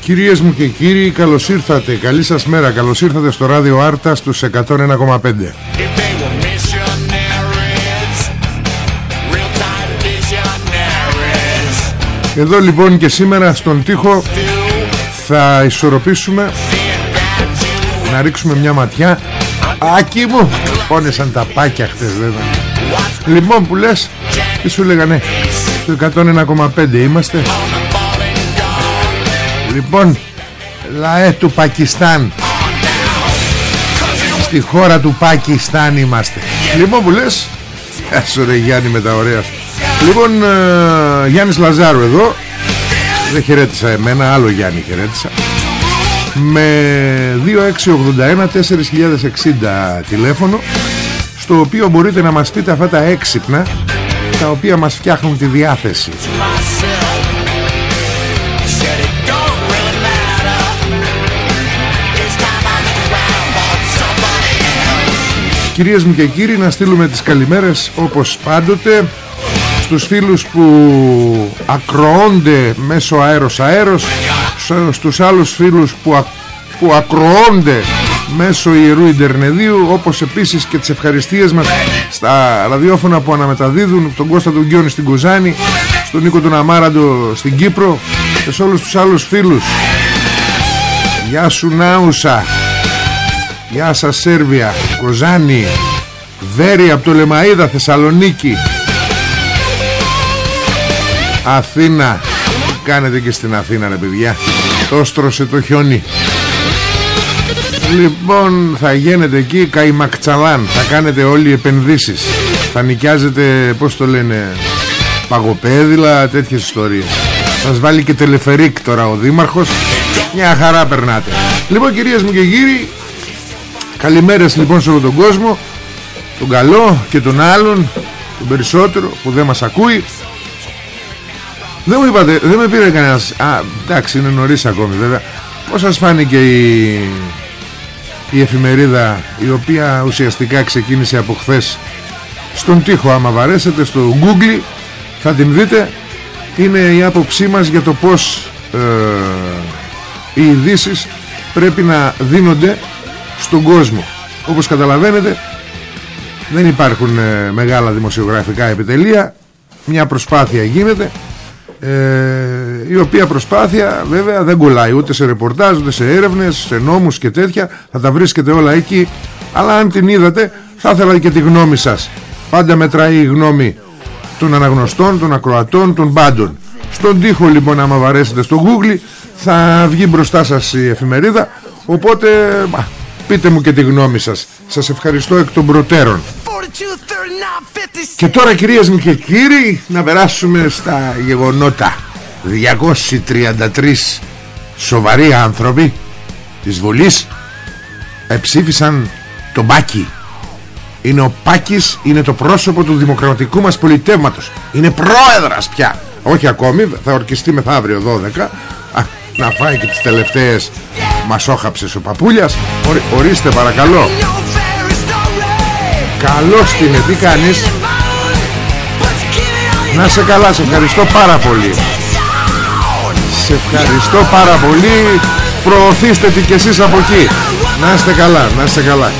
Κυρίες μου και κύριοι, καλώς ήρθατε. Καλή σας μέρα. Καλώς ήρθατε στο ράδιο Άρτα στους 101,5. Εδώ λοιπόν και σήμερα στον τοίχο θα ισορροπήσουμε να ρίξουμε μια ματιά Άκη μου Πόνεσαν τα πάκια χτες βέβαια Λοιπόν που λες Τι σου λέγανε Στο 101,5 είμαστε Λοιπόν Λαέ του Πακιστάν. Στη χώρα του Πακιστάν είμαστε. Λοιπόν που λες Έσω ρε Γιάννη με τα ωραία. Σου Λοιπόν ε, Γιάννης Λαζάρου εδώ. Δεν χαιρέτησα εμένα Άλλο Γιάννη χαιρέτησα. Με 2681 4060 τηλέφωνο Στο οποίο μπορείτε να μας πείτε αυτά τα έξυπνα Τα οποία μας φτιάχνουν τη διάθεση Κυρίες μου και κύριοι να στείλουμε τις καλημέρες όπως πάντοτε στους φίλους που ακροώνται μέσω αέρος αέρος στους άλλους φίλους που, α, που ακροώνται μέσω ιερού Ιντερνεδίου όπως επίσης και τις ευχαριστίες μας στα ραδιόφωνα που αναμεταδίδουν τον Κώστα τον Γκιόνι στην Κοζάνη στον Νίκο τον Αμάραντο στην Κύπρο και σε όλους τους άλλους φίλους. Γεια σου Νάουσα Γεια σας Σέρβια Κοζάνη Βέρη από το Λεμαΐδα Θεσσαλονίκη. Αθήνα Τι κάνετε και στην Αθήνα ρε παιδιά Το στρώσε το χιόνι. Λοιπόν θα γίνετε εκεί Καϊμακτσαλάν Θα κάνετε όλοι οι επενδύσεις. Θα νοικιάζετε πως το λένε Παγοπέδιλα Τέτοιες ιστορίες. Θα σας βάλει και τελεφερίκ τώρα ο Δήμαρχος. Μια χαρά περνάτε. Λοιπόν κυρίες μου και κύριοι Καλημέρες λοιπόν σε όλο τον κόσμο Τον καλό και τον άλλον Τον περισσότερο που δεν μας ακούει. Δεν μου είπατε Δεν με πήρε κανένας Α εντάξει είναι νωρίς ακόμη βέβαια. Πώς σας φάνηκε η, η εφημερίδα Η οποία ουσιαστικά ξεκίνησε από χθες Στον τοίχο; Άμα βαρέσετε Στο google Θα την δείτε. Είναι η άποψή μας για το πως ε, Οι ειδήσεις πρέπει να δίνονται στον κόσμο. Όπως καταλαβαίνετε δεν υπάρχουν ε, μεγάλα δημοσιογραφικά επιτελεία. Μια προσπάθεια γίνεται ε, η οποία προσπάθεια βέβαια δεν κολλάει ούτε σε ρεπορτάζ ούτε σε έρευνες σε νόμους και τέτοια. Θα τα βρίσκετε όλα εκεί. Αλλά αν την είδατε θα ήθελα και τη γνώμη σας. Πάντα μετράει η γνώμη των αναγνωστών, των ακροατών, των πάντων. Στον τοίχο λοιπόν άμα βαρέσετε στο google θα βγει μπροστά σας η εφημερίδα. Οπότε πείτε μου και τη γνώμη σας. Σας ευχαριστώ εκ των προτέρων. Και τώρα κυρίες μου και κύριοι Να περάσουμε στα γεγονότα. 233 σοβαροί άνθρωποι Της Βουλής Εψήφισαν τον Μπάκη Είναι ο Πάκης Είναι το πρόσωπο του δημοκρατικού μας πολιτεύματος. Είναι πρόεδρας πια. Όχι ακόμη θα ορκιστεί μεθαύριο 12 Α, Να φάει και τις τελευταίες Μασόχαψες ο Παπούλιας Ορι, Ορίστε παρακαλώ. Καλώς την τι κάνεις. Να σε καλά σε ευχαριστώ πάρα πολύ. Σε ευχαριστώ πάρα πολύ. Προωθήστε τι κι εσείς από εκεί. Να είστε καλά, να είστε καλά.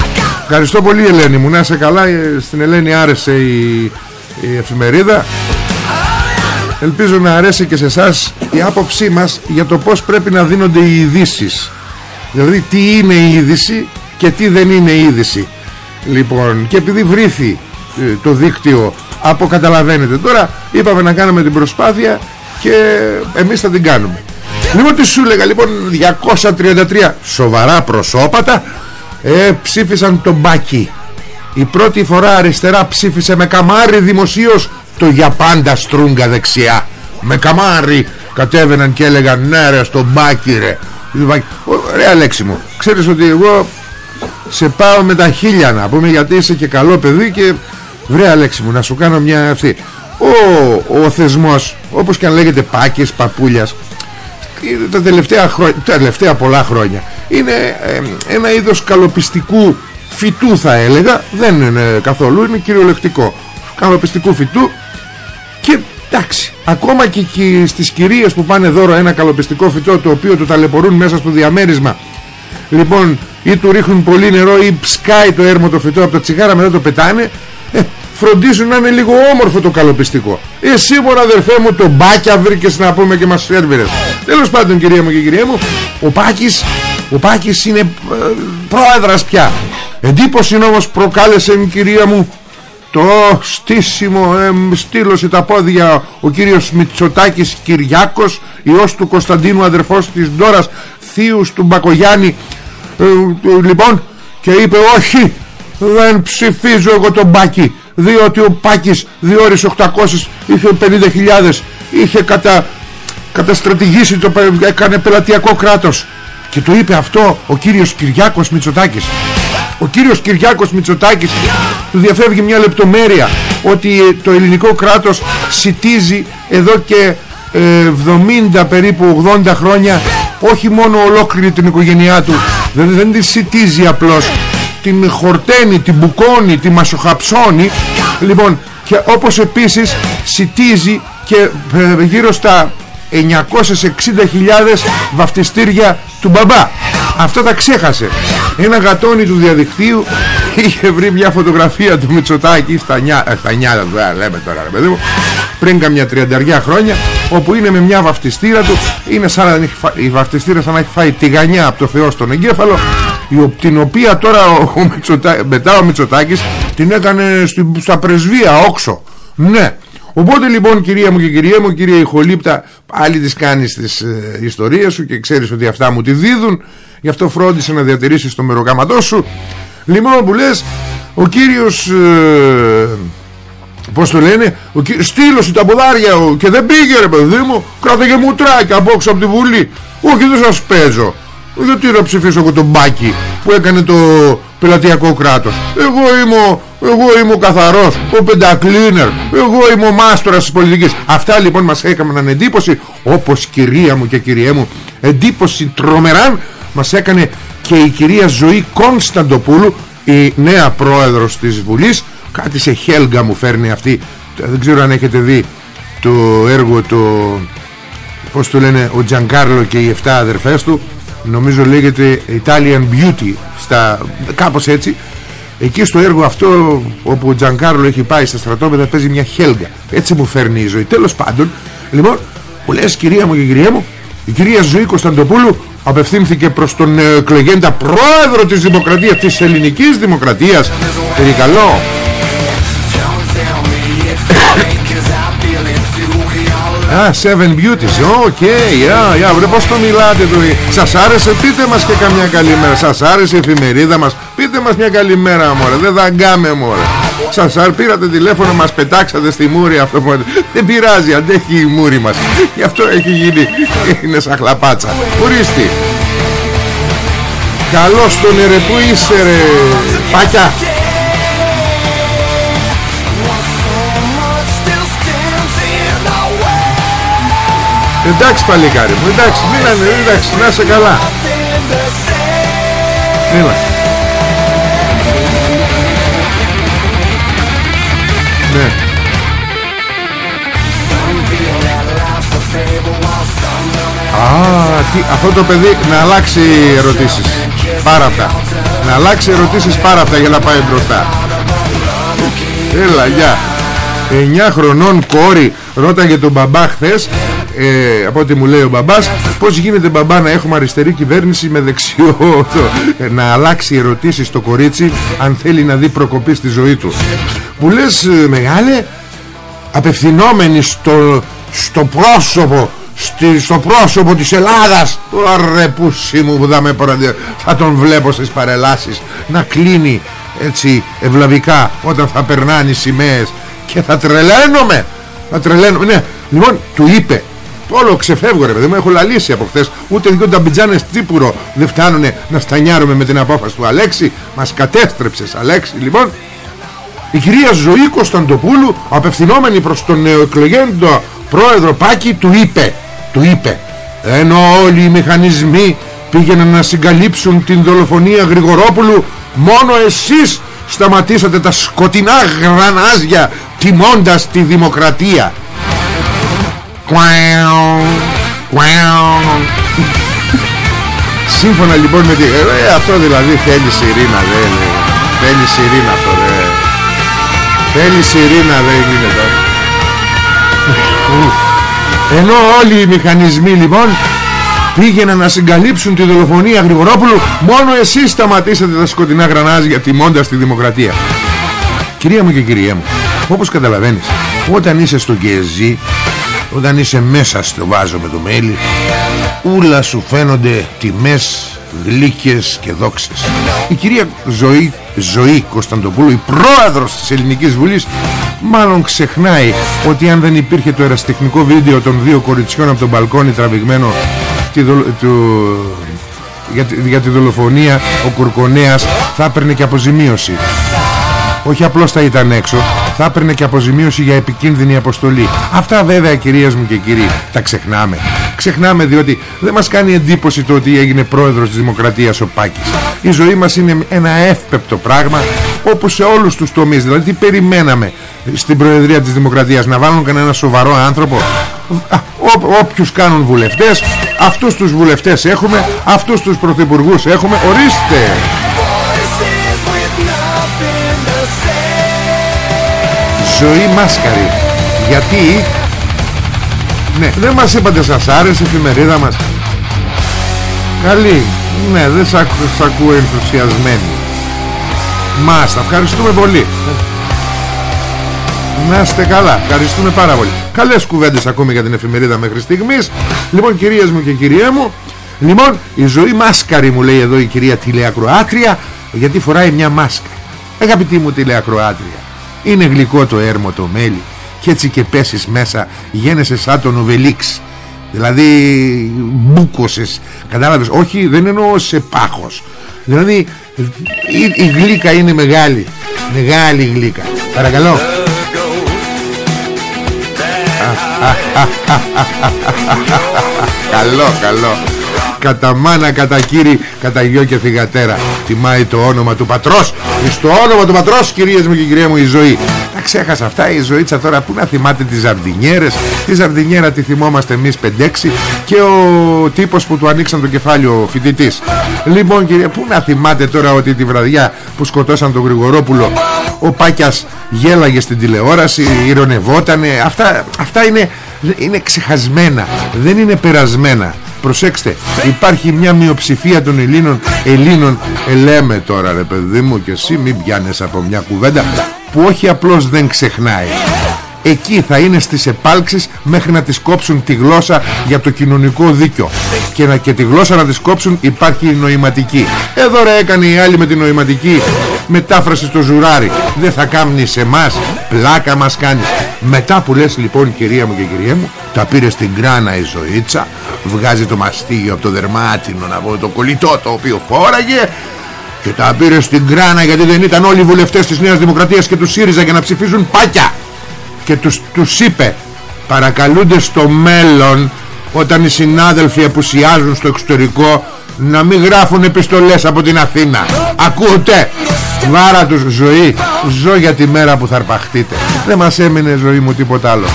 Ευχαριστώ πολύ Ελένη μου. Να είστε καλά, ε, στην Ελένη άρεσε η, η εφημερίδα. Ελπίζω να αρέσει και σε εσάς η άποψή μας για το πως πρέπει να δίνονται οι ειδήσεις. Δηλαδή τι είναι η είδηση και τι δεν είναι η είδηση. Λοιπόν και επειδή βρήθη ε, το δίκτυο από καταλαβαίνετε Τώρα είπαμε να κάνουμε την προσπάθεια και εμείς θα την κάνουμε. Λοιπόν τι σου έλεγα λοιπόν 233 σοβαρά προσώπατα ε, ψήφισαν τον Μπάκι Η πρώτη φορά αριστερά ψήφισε με καμάρι δημοσίως το για πάντα στρούγκα δεξιά Με καμάρι κατέβαιναν και έλεγαν ναι ρε στον Μπάκι ρε Ρε Αλέξη μου Ξέρεις ότι εγώ σε πάω με τα χίλια να πούμε γιατί είσαι και καλό παιδί και βρε Αλέξη μου να σου κάνω μια αυτή. Ο, ο θεσμός όπως και αν λέγεται Πάκης, Παπούλιας τα τελευταία, χρόνια, τα τελευταία πολλά χρόνια είναι ένα είδος καλοπιστικού φυτού θα έλεγα. Δεν είναι καθόλου, είναι κυριολεκτικό. Καλοπιστικού φυτού και εντάξει ακόμα και, και στις κυρίες που πάνε δώρο ένα καλοπιστικό φυτό το οποίο το ταλαιπωρούν μέσα στο διαμέρισμα λοιπόν ή του ρίχνουν πολύ νερό ή ψκάει το έρμο το φυτό από τα τσιγάρα μετά το πετάνε ε, φροντίζουν να είναι λίγο όμορφο το καλοπιστικό. Εσύ μόνο αδερφέ μου το μπάκια βρήκες να πούμε και μας σέρβιρες. Τέλος πάντων κυρία μου και κυρία μου ο Πάκης ο Πάκης είναι ε, πρόεδρας πια. Εντύπωση όμως προκάλεσε η κυρία μου το στήσιμο ε, στήλωσε τα πόδια ο κύριος Μητσοτάκης Κυριάκος ιός του Κωνσταντίνου αδερφός της Ντόρας θείους του Μπακογιάννη. Ε, ε, λοιπόν και είπε όχι δεν ψηφίζω εγώ τον Πάκη διότι ο Πάκης ώρες 800 είχε 50.000 είχε κατα, καταστρατηγήσει το, έκανε πελατειακό κράτος και το είπε αυτό ο κύριος Κυριάκος Μητσοτάκης ο κύριος Κυριάκος Μητσοτάκης του διαφεύγει μια λεπτομέρεια ότι το ελληνικό κράτος σιτίζει εδώ και 70 περίπου 80 χρόνια όχι μόνο ολόκληρη την οικογένειά του. Δεν, δεν τη σιτίζει απλώς. Την χορταίνει, την μπουκώνει, την μασοχαψώνει. Λοιπόν και όπως επίσης σιτίζει και ε, γύρω στα 960.000 βαφτιστήρια του μπαμπά. Αυτό τα ξέχασε. Ένα γατόνι του διαδικτύου είχε βρει μια φωτογραφία του Μητσοτάκη στα, νιά, ε, στα νιάτα του ε, λέμε τώρα ρε παιδί μου πριν καμιά τριανταριά χρόνια όπου είναι με μια βαφτιστήρα του είναι σαν να έχει, η βαφτιστήρα σαν να έχει φάει τηγανιά από το Θεό στον εγκέφαλο την οποία τώρα ο, ο Μητσοτά, μετά ο Μητσοτάκης την έκανε στα πρεσβεία όξο. Ναι Οπότε λοιπόν κυρία μου και κυρία μου Κυρία Ιχολύπτα πάλι τις κάνεις τις ε, ιστορίες σου Και ξέρεις ότι αυτά μου τη δίδουν. Γι' αυτό φρόντισε να διατηρήσεις το μεροκάματό σου. Λοιπόν που λες Ο κύριος ε, Πώς το λένε ο κύριος, Στήλωσε τα ποδάρια Και δεν πήγε ρε παιδί μου. Κράταγε μουτράκια απόξω από τη Βουλή. Όχι δεν σας παίζω γιατί να ψηφίσω εγώ τον Μπάκη που έκανε το πελατειακό κράτος. Εγώ είμαι, εγώ είμαι ο καθαρός ο πεντακλίνερ εγώ είμαι ο μάστορας της πολιτικής. Αυτά λοιπόν μας έκαναν εντύπωση όπως κυρία μου και κυριέ μου εντύπωση τρομεράν μας έκανε και η κυρία Ζωή Κωνσταντοπούλου η νέα πρόεδρος της Βουλής. Κάτι σε χέλγα μου φέρνει αυτή. Δεν ξέρω αν έχετε δει το έργο το πως το λένε ο Τζανκάρλο και οι 7 αδερφές του νομίζω λέγεται Italian Beauty στα, κάπως έτσι. Εκεί στο έργο αυτό όπου ο Τζανκάρλο έχει πάει στα στρατόπεδα παίζει μια χέλγα. Έτσι μου φέρνει η ζωή. Τέλος πάντων λοιπόν που λες κυρία μου και κυρία μου η κυρία Ζωή Κωνσταντοπούλου απευθύνθηκε προς τον ε, εκλεγέντα πρόεδρο της δημοκρατίας της ελληνικής δημοκρατίας Περικαλώ Α, Seven Beauties, οκ, για, για, βρε πως το μιλάτε του Σας άρεσε, πείτε μας και καμιά καλημέρα Σας άρεσε η εφημερίδα μας. Πείτε μας μια καλημέρα μωρέ, δεν δαγκάμε μωρέ. Σας πήρατε τηλέφωνο Μας πετάξατε στη μούρη αυτό που... Δεν πειράζει αντέχει η μούρη μας. Γι' αυτό έχει γίνει Είναι σαν χλαπάτσα. Ορίστη Καλώς τον ρε που είσαι ρε Πάκια; Εντάξει παλικάρι μου Εντάξει μην εντάξει να σε καλά. Έλα Ναι. Α, τι, αυτό το παιδί να αλλάξει ερωτήσεις. Πάρα αυτά. Να αλλάξει ερωτήσεις πάρα αυτά για να πάει μπροστά. Έλα, γεια. 9 χρονών κόρη Ρώταγε τον μπαμπά χθες ε, από ό,τι μου λέει ο μπαμπάς πως γίνεται μπαμπά να έχουμε αριστερή κυβέρνηση με δεξιό ε, να αλλάξει ερωτήσεις στο κορίτσι αν θέλει να δει προκοπή στη ζωή του. Που λες ε, μεγάλε απευθυνόμενοι στο, στο πρόσωπο στη, στο πρόσωπο της Ελλάδας. Ωραία πούσι μου που θα, με θα τον βλέπω στις παρελάσεις. Να κλείνει έτσι ευλαβικά όταν θα περνάνε οι σημαίες. Και θα τρελαίνομαι. Θα τρελαίνομαι. Ναι λοιπόν του είπε Όλο ξεφεύγω ρε παιδί μου Έχω λαλήσει από χθες. Ούτε δυο ταμπιτζάνες τσίπουρο δεν φτάνουν να στανιάρουμε με την απόφαση του Αλέξη. Μας κατέστρεψες Αλέξη. Λοιπόν η κυρία Ζωή Κωνσταντοπούλου απευθυνόμενη προς τον νεοεκλογέντο πρόεδρο Πάκη του είπε του είπε ενώ όλοι οι μηχανισμοί πήγαιναν να συγκαλύψουν την δολοφονία Γρηγορόπουλου μόνο εσείς σταματήσατε τα σκοτεινά γρανάζια τιμώντας τη δημοκρατία Σύμφωνα λοιπόν με τη... Ε, αυτό δηλαδή θέλει σιρήνα δε, Θέλει σιρήνα αυτό δε. Θέλει σιρήνα δεν γίνεται Ενώ όλοι οι μηχανισμοί λοιπόν Πήγαιναν να συγκαλύψουν τη δολοφονία Γρηγορόπουλου Μόνο εσείς σταματήσατε τα σκοτεινά γρανάζια Τιμώντας τη δημοκρατία. Κυρία μου και κυρία μου Όπως καταλαβαίνεις Όταν είσαι στο γκεζί όταν είσαι μέσα στο βάζο με το μέλι ούλα σου φαίνονται τιμές γλύκες και δόξες. Η κυρία Ζωή, Ζωή Κωνσταντοπούλου η πρόεδρος της Ελληνικής Βουλής μάλλον ξεχνάει ότι αν δεν υπήρχε το εραστεχνικό βίντεο των δύο κοριτσιών από τον μπαλκόνι τραβηγμένο τη για, για τη δολοφονία ο Κουρκονέας θα έπαιρνε και αποζημίωση. Όχι απλώς θα ήταν έξω θα έπαιρνε και αποζημίωση για επικίνδυνη αποστολή. Αυτά βέβαια κυρίες μου και κύριοι τα ξεχνάμε. Ξεχνάμε διότι δεν μας κάνει εντύπωση το ότι έγινε πρόεδρος της Δημοκρατίας ο Πάκης. Η ζωή μας είναι ένα εύπεπτο πράγμα όπως σε όλους τους τομείς. Δηλαδή τι περιμέναμε στην Προεδρία της Δημοκρατίας να βάλουν κανένα σοβαρό άνθρωπο; Ό, όποιους κάνουν βουλευτές αυτούς τους βουλευτές έχουμε αυτούς τους πρωθυπουργούς έχουμε. Ορίστε ζωή μάσκαρη. Γιατί; Ναι δεν μας είπατε σας άρεσε η εφημερίδα μας. Καλή. Ναι δεν σ' ακούω ενθουσιασμένη. Μάστα ευχαριστούμε πολύ. Να είστε καλά Ευχαριστούμε πάρα πολύ. Καλές κουβέντες ακούμε για την εφημερίδα μέχρι στιγμής. Λοιπόν κυρίες μου και κυρία μου Λοιπόν η ζωή μάσκαρη μου λέει εδώ η κυρία τηλεακροάτρια Γιατί φοράει μια μάσκα. Αγαπητή μου τηλεακροάτρια είναι γλυκό το έρμο το μέλι και έτσι και πέσεις μέσα γένεσαι σαν τον Οβελίξ δηλαδή μπούκωσες κατάλαβες όχι δεν εννοώ σε πάχος δηλαδή η, η γλύκα είναι μεγάλη μεγάλη γλύκα παρακαλώ καλό καλό κατά μάνα, κατά κύρι, κατά γιο και θυγατέρα. Τιμάει το όνομα του πατρός. Στο όνομα του πατρός κυρίες μου και κυρία μου η ζωή. Τα ξέχασα αυτά η ζωήτσα τώρα που να θυμάται τις ζαρδινιέρες. Τη ζαρδινιέρα τη θυμόμαστε εμείς 5-6 και ο τύπος που του ανοίξαν το κεφάλι ο φοιτητής. Λοιπόν κυρία που να θυμάται τώρα ότι τη βραδιά που σκοτώσαν τον Γρηγορόπουλο ο Πάκιας γέλαγε στην τηλεόραση ηρωνευότανε. Αυτά, αυτά είναι, είναι ξεχασμένα δεν είναι περασμένα Προσέξτε Υπάρχει μια μειοψηφία των Ελλήνων. Ελλήνων ε, λέμε τώρα ρε παιδί μου Και εσύ μην πιάνεις από μια κουβέντα Που όχι απλώς δεν ξεχνάει. Εκεί θα είναι στις επάλξεις Μέχρι να τις κόψουν τη γλώσσα Για το κοινωνικό δίκαιο. Και, να, και τη γλώσσα να τις κόψουν υπάρχει η νοηματική. Εδώ ρε έκανε η άλλη με τη νοηματική. Μετάφραση στο ζουράρι. Δεν θα κάνει σε εμάς. Πλάκα μας κάνεις. Μετά που λες λοιπόν κυρία μου και κυρία μου τα πήρε στην κράνα η ζωήτσα βγάζει το μαστίγιο από το δερμάτινο να πω το κολλητό το οποίο φόραγε και τα πήρε στην κράνα γιατί δεν ήταν όλοι οι βουλευτές της Νέας Δημοκρατίας και τους ΣΥΡΙΖΑ για να ψηφίζουν πάκια. Και τους, τους είπε παρακαλούνται στο μέλλον όταν οι συνάδελφοι απουσιάζουν στο εξωτερικό να μην γράφουν επιστολές από την Αθήνα. Ακούτε βάρα τους ζωή ζω για τη μέρα που θα αρπαχτείτε. Δεν μας έμεινε ζωή μου τίποτα άλλο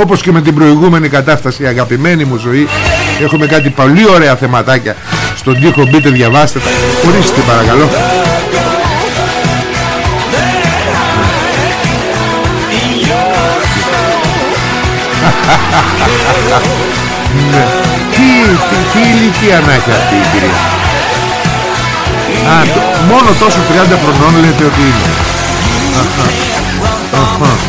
όπως και με την προηγούμενη κατάσταση αγαπημένη μου ζωή έχουμε κάτι πολύ ωραία θεματάκια στον τοίχο μπείτε διαβάστε τα ορίστε παρακαλώ ναι. τι, τι, τι ηλικία να έχει αυτή η κυρία; Α, το, μόνο τόσο 30 χρονών λέτε ότι είναι Αχα. Αχα.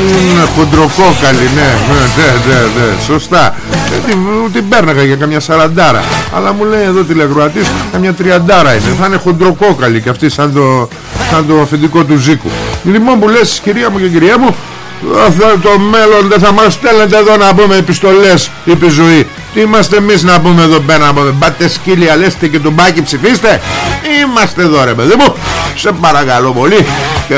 Είναι χοντροκόκαλη ναι, ναι, ναι, ναι, ναι, σωστά. Ε, την, την πέρναγα για καμιά σαραντάρα. Αλλά μου λέει εδώ τηλεγροατής Καμιά τριαντάρα είναι Θα είναι χοντροκόκαλη και αυτή σαν το, σαν το αφεντικό του Ζήκου. Λοιπόν που λες κυρία μου και κυρία μου το μέλλον δεν θα μας στέλνετε εδώ να πούμε επιστολές είπε ζωή. Τι είμαστε εμείς να πούμε εδώ πέρα να πούμε πάτε σκύλια λέστε και τον μπάκι ψηφίστε είμαστε εδώ ρε παιδί μου. Σε παρακαλώ πολύ. Και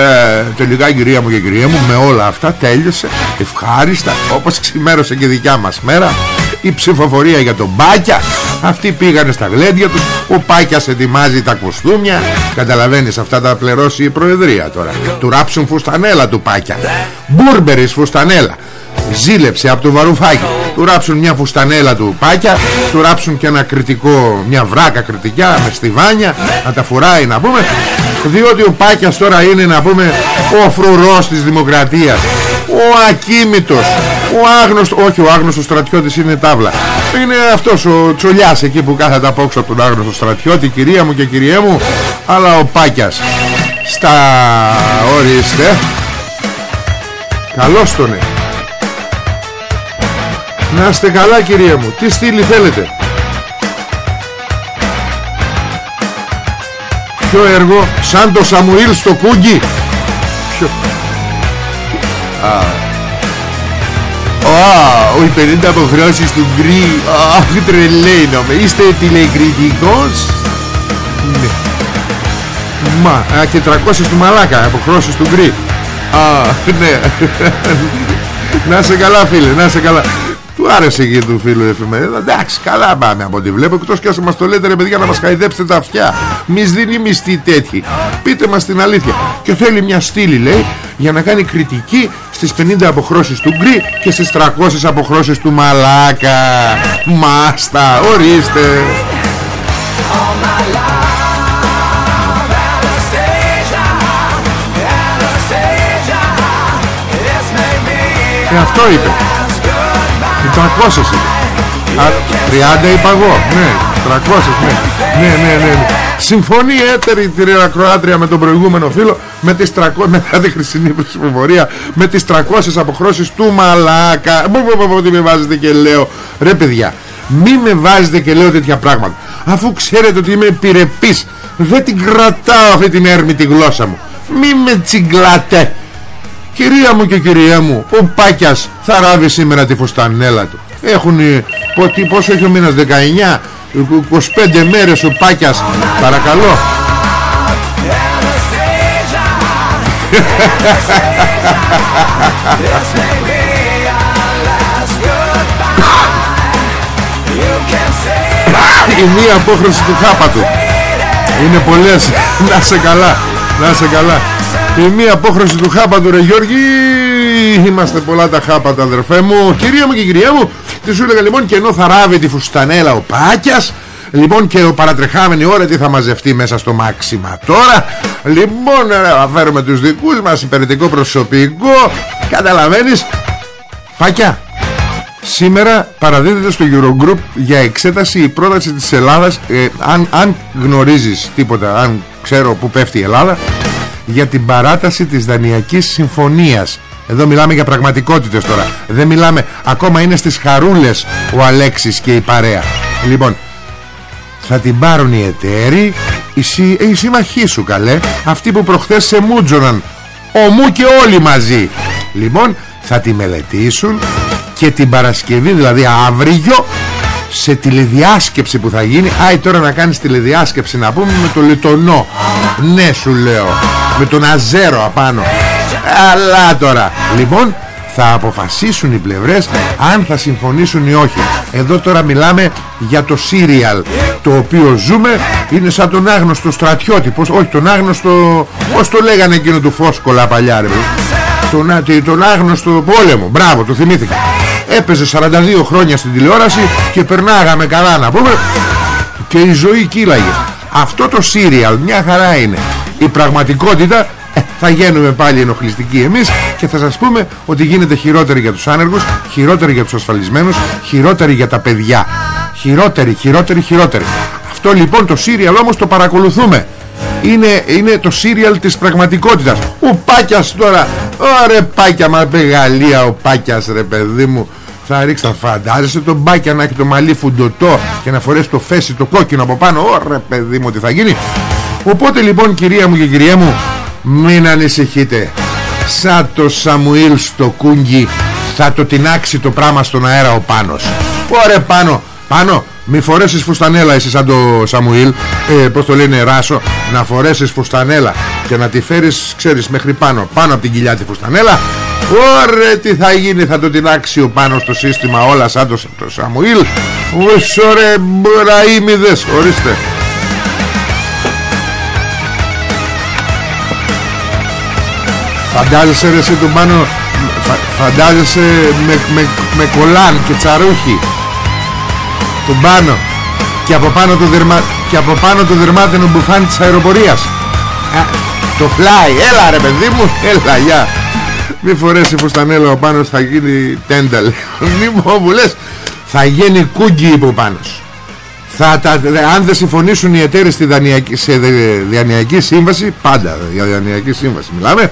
τελικά κυρία μου και κυρία μου με όλα αυτά τέλειωσε. Ευχάριστα όπως ξημέρωσε και δικιά μας μέρα η ψηφοφορία για τον Πάκια. Αυτοί πήγανε στα γλέντια τους ο Πάκιας ετοιμάζει τα κοστούμια. Καταλαβαίνεις αυτά τα πληρώσει η Προεδρία τώρα. Του ράψουν φουστανέλα του Πάκια. Μπούρμπερις φουστανέλα. Ζήλεψε από το βαρουφάκι. Του ράψουν μια φουστανέλα του Πάκια του ράψουν και ένα κριτικό μια βράκα κριτικιά με στιβάνια να τα φοράει να πούμε. Διότι ο Πάκιας τώρα είναι να πούμε ο φρουρός της δημοκρατίας. Ο ακίμητος ο άγνωστος, όχι ο άγνωστος στρατιώτης είναι τάβλα. Είναι αυτός ο τσολιάς εκεί που κάθεται απόξω από τον άγνωστο στρατιώτη κυρία μου και κυριέ μου αλλά ο Πάκιας. Στα ορίστε. Καλώς τον να είστε καλά κυρία μου. Τι στήλη θέλετε; Ποιο έργο Σαν το Σαμουήλ στο κούγκι Ποιο Α Α, οι 50 αποχρώσεις του γκρι Αχ, τρελαίνομαι Είστε τηλεκριτικός; Ναι. Μα, α, και 300 του μαλάκα Αποχρώσεις του γκρι. Α, ναι. Να σε καλά φίλε, να σε καλά του άρεσε εκεί του φίλου η εφημερίδα. Εντάξει, καλά πάμε από ό,τι βλέπω. Εκτός κι όσο μας το λέτε, ρε παιδιά, να μας χαϊδέψετε τα αυτιά. Μης δίνει μισθή τέτοιοι. Πείτε μας την αλήθεια. Και θέλει μια στήλη, λέει, για να κάνει κριτική στις 50 αποχρώσεις του γκρι και στις 300 αποχρώσεις του μαλάκα. Μάστα, ορίστε. Ε, αυτό είπε. 300 είναι 30 είπα εγώ. Ναι 300 ναι. ναι ναι ναι ναι. Συμφωνεί έτερη τη Ακροάτρια με τον προηγούμενο φίλο Με τις 300 Μετά τη χρυσινή ψηφοφορία Με τις 300 αποχρώσεις του μαλάκα. Μου με βάζετε και λέω. Ρε παιδιά μη με βάζετε και λέω τέτοια πράγματα. Αφού ξέρετε ότι είμαι επιρρεπής Δεν την κρατάω αυτή την έρμητη γλώσσα μου. Μη με τσιγκλάτε Κυρία μου και κυρία μου Ο Πάκιας θα ράβει σήμερα τη φουστανέλα του. Έχουν Πόσο έχει ο μήνας 19 25 μέρες ο Πάκιας. Παρακαλώ. Η μία απόχρωση του χάπα του. Είναι πολλές. Να σε καλά. Να σε καλά η μία απόχρωση του χάπατου ρε Γιώργη. Είμαστε πολλά τα χάπατα αδερφέ μου. Κυρία μου και κυρία μου Τι σου έλεγα λοιπόν και ενώ θα ράβει τη φουστανέλα ο Πάκιας Λοιπόν και ο παρατρεχάμενη ώρα τι θα μαζευτεί μέσα στο μάξιμα τώρα. Λοιπόν θα φέρουμε τους δικούς μας υπηρετικό προσωπικό. Καταλαβαίνεις. Πάκια Σήμερα παραδίδεται στο Eurogroup για εξέταση η πρόταση της Ελλάδας ε, αν, αν γνωρίζεις τίποτα, αν ξέρω που πέφτει η Ελλάδα για την παράταση της Δανειακής Συμφωνίας. Εδώ μιλάμε για πραγματικότητες τώρα. Δεν μιλάμε, ακόμα είναι στις χαρούλες ο Αλέξης και η παρέα. Λοιπόν θα την πάρουν οι εταίροι η, η συμμαχή σου καλέ. Αυτοί που προχθές σε μούτζωναν ομού και όλοι μαζί. Λοιπόν θα τη μελετήσουν και την Παρασκευή δηλαδή αύριο σε τηλεδιάσκεψη που θα γίνει. Άι τώρα να κάνεις τηλεδιάσκεψη να πούμε με το Λιτονό. Ναι σου λέω Με τον Αζέρο απάνω. Αλλά τώρα Λοιπόν θα αποφασίσουν οι πλευρές αν θα συμφωνήσουν ή όχι. Εδώ τώρα μιλάμε για το σύριαλ το οποίο ζούμε. Είναι σαν τον άγνωστο στρατιώτη πώς, όχι τον άγνωστο πως το λέγανε εκείνο του Φόσκολα παλιά ρε, τον, τον άγνωστο πόλεμο. Μπράβο το θυμήθηκα. Έπαιζε 42 χρόνια στην τηλεόραση και περνάγαμε καλά να πούμε. Και η ζωή κύλαγε. Αυτό το σύριαλ μια χαρά είναι η πραγματικότητα θα γίνουμε πάλι ενοχλιστικοί εμείς και θα σας πούμε ότι γίνεται χειρότερη για τους άνεργους, χειρότερη για τους ασφαλισμένους, χειρότερη για τα παιδιά. Χειρότερη, χειρότερη, χειρότερη. Αυτό λοιπόν το σύριαλ όμως το παρακολουθούμε. Είναι, είναι το σύριαλ της πραγματικότητας. Ο Πάκιας τώρα, ωραία Πάκια μα Γαλλία ο Πάκιας ρε παιδί μου. Θα ρίξει τα φαντάζεσαι τον Πάκια να έχει το μαλλί φουντωτό και να φορέσει το φέση το κόκκινο από πάνω. Ωραία παιδί μου τι θα γίνει. Οπότε λοιπόν κυρία μου και κυρία μου μην ανησυχείτε. Σαν το Σαμουήλ στο κούγκι Θα το τεινάξει το πράγμα στον αέρα ο Πάνος. Ωραία πάνω Πάνω μη φορέσεις φουστανέλα εσύ σαν το Σαμουήλ. Ε, Πώς το λένε Ράσο Να φορέσεις φουστανέλα Και να τη φέρεις ξέρεις μέχρι πάνω Πάνω από την κοιλιά τη φουστανέλα. Ωραία τι θα γίνει Θα το τεινάξει ο πάνω στο σύστημα Όλα σαν το, το Σαμουήλ. Ωραία μπραήμιδες Ορίστε Φαντάζεσαι ρε εσύ τον πάνω Φαντάζεσαι με, με, με κολάν και τσαρούχι. Τον πάνω Και από πάνω το, δερμα, και από πάνω το δερμάτινο μπουφάνι της αεροπορίας. Α, Το fly Έλα ρε παιδί μου. Έλα γεια. Μη φορέσεις φουστανέλα ο Πάνος θα γίνει τένταλ Μη μου λες Θα γίνει κούγκι είπε ο Πάνος. Θα τα, αν δεν συμφωνήσουν οι εταίρες στη δανειακή, σε διανοιακή σύμβαση πάντα για διανοιακή σύμβαση μιλάμε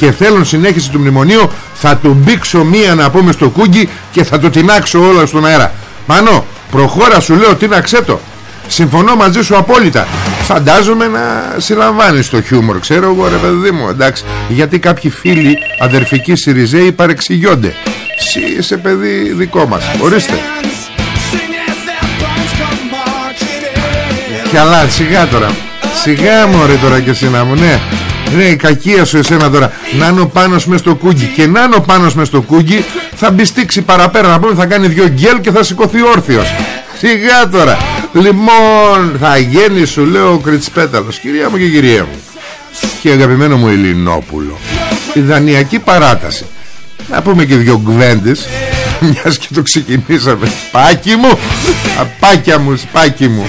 και θέλουν συνέχιση του μνημονίου θα του μπήξω μία να πούμε στο κούγκι και θα το τεινάξω όλα στον αέρα. Μάνο προχώρα σου λέω τι να ξέτω. Συμφωνώ μαζί σου απόλυτα. Φαντάζομαι να συλλαμβάνεις το χιούμορ Ξέρω εγώ ρε παιδί μου εντάξει. Γιατί κάποιοι φίλοι αδερφικοί Σιριζέοι παρεξηγιόνται. Εσύ είσαι παιδί δικό μας Ορίστε. Καλά σιγά τώρα. Σιγά μωρέ τώρα και εσύ να μου ναι ναι η κακία σου εσένα τώρα. Να είναι ο Πάνος μες στο κούγκι Και να είναι ο Πάνος μες στο κούγκι Θα μπιστήξει παραπέρα να πούμε θα κάνει δυο γκέλ Και θα σηκωθεί όρθιος. Σιγά τώρα. Λοιπόν θα γίνει σου λέω ο Κριτσπέταλος. Κυρία μου και κυρία μου. Και αγαπημένο μου Ελληνόπουλο. Η δανειακή παράταση. Να πούμε και δυο γκβέντες Μιας και το ξεκινήσαμε. Σπάκι μου! Απάκια μου σπάκι μου.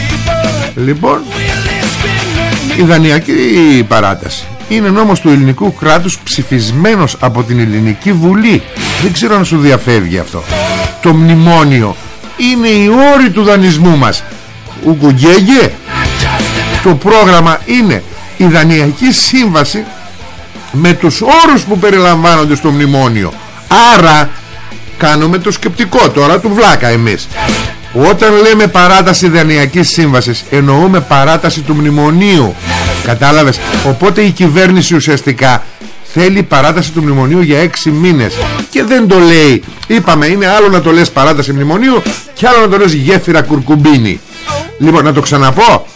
Λοιπόν η δανειακή παράταση είναι νόμος του ελληνικού κράτους ψηφισμένος από την ελληνική βουλή. Δεν ξέρω αν σου διαφεύγει αυτό. Το μνημόνιο είναι η όρη του δανεισμού μας. Ουκουγγέγε το πρόγραμμα είναι η δανειακή σύμβαση με τους όρους που περιλαμβάνονται στο μνημόνιο. Άρα κάνουμε το σκεπτικό τώρα του βλάκα εμείς. Όταν λέμε παράταση δανειακής σύμβασης εννοούμε παράταση του μνημονίου Κατάλαβες; Οπότε η κυβέρνηση ουσιαστικά θέλει παράταση του μνημονίου για έξι μήνες. Και δεν το λέει. Είπαμε είναι άλλο να το λες παράταση μνημονίου Και άλλο να το λες γέφυρα κουρκουμπίνη. Λοιπόν να το ξαναπώ.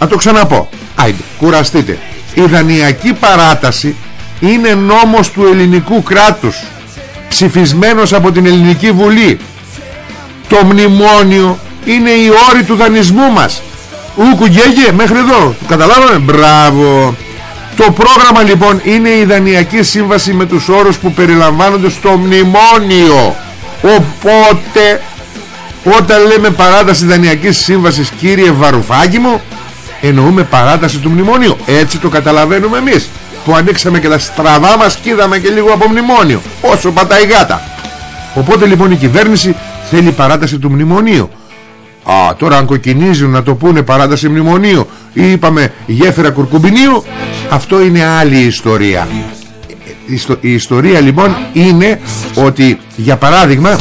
Να το ξαναπώ. Άιντε κουραστείτε. Η δανειακή παράταση είναι νόμος του ελληνικού κράτους ψηφισμένος από την ελληνική βουλή. Το μνημόνιο είναι η όρη του δανεισμού μας Ούκου γέγε μέχρι εδώ. Καταλάβαμε; Μπράβο. Το πρόγραμμα λοιπόν είναι η δανειακή σύμβαση με τους όρους που περιλαμβάνονται στο μνημόνιο. Οπότε Όταν λέμε παράταση δανειακής σύμβασης κύριε Βαρουφάκη μου Εννοούμε παράταση του μνημονίου. Έτσι το καταλαβαίνουμε εμείς Που ανοίξαμε και τα στραβά μας και είδαμε και λίγο από μνημόνιο Όσο πατάει γάτα. Οπότε λοιπόν η κυβέρνηση θέλει παράταση του μνημονίου Α, τώρα αν κοκκινίζουν να το πούνε παράταση μνημονίου. Ή είπαμε γέφυρα κουρκουμπινίου. Αυτό είναι άλλη ιστορία. Η ιστορία λοιπόν είναι ότι για παράδειγμα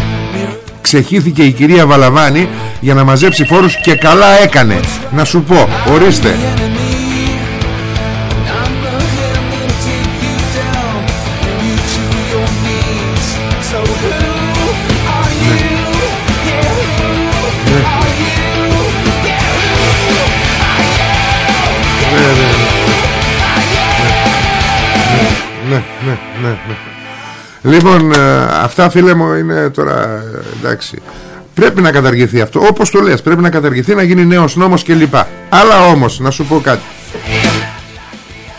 ξεχύθηκε η κυρία Βαλαβάνη για να μαζέψει φόρους και καλά έκανε. Να σου πω ορίστε ναι, ναι, ναι, ναι. Λοιπόν, ε, αυτά φίλε μου είναι τώρα ε, εντάξει. Πρέπει να καταργηθεί αυτό. Όπως το λες, πρέπει να καταργηθεί, να γίνει νέος νόμος κλπ. Αλλά όμως, να σου πω κάτι.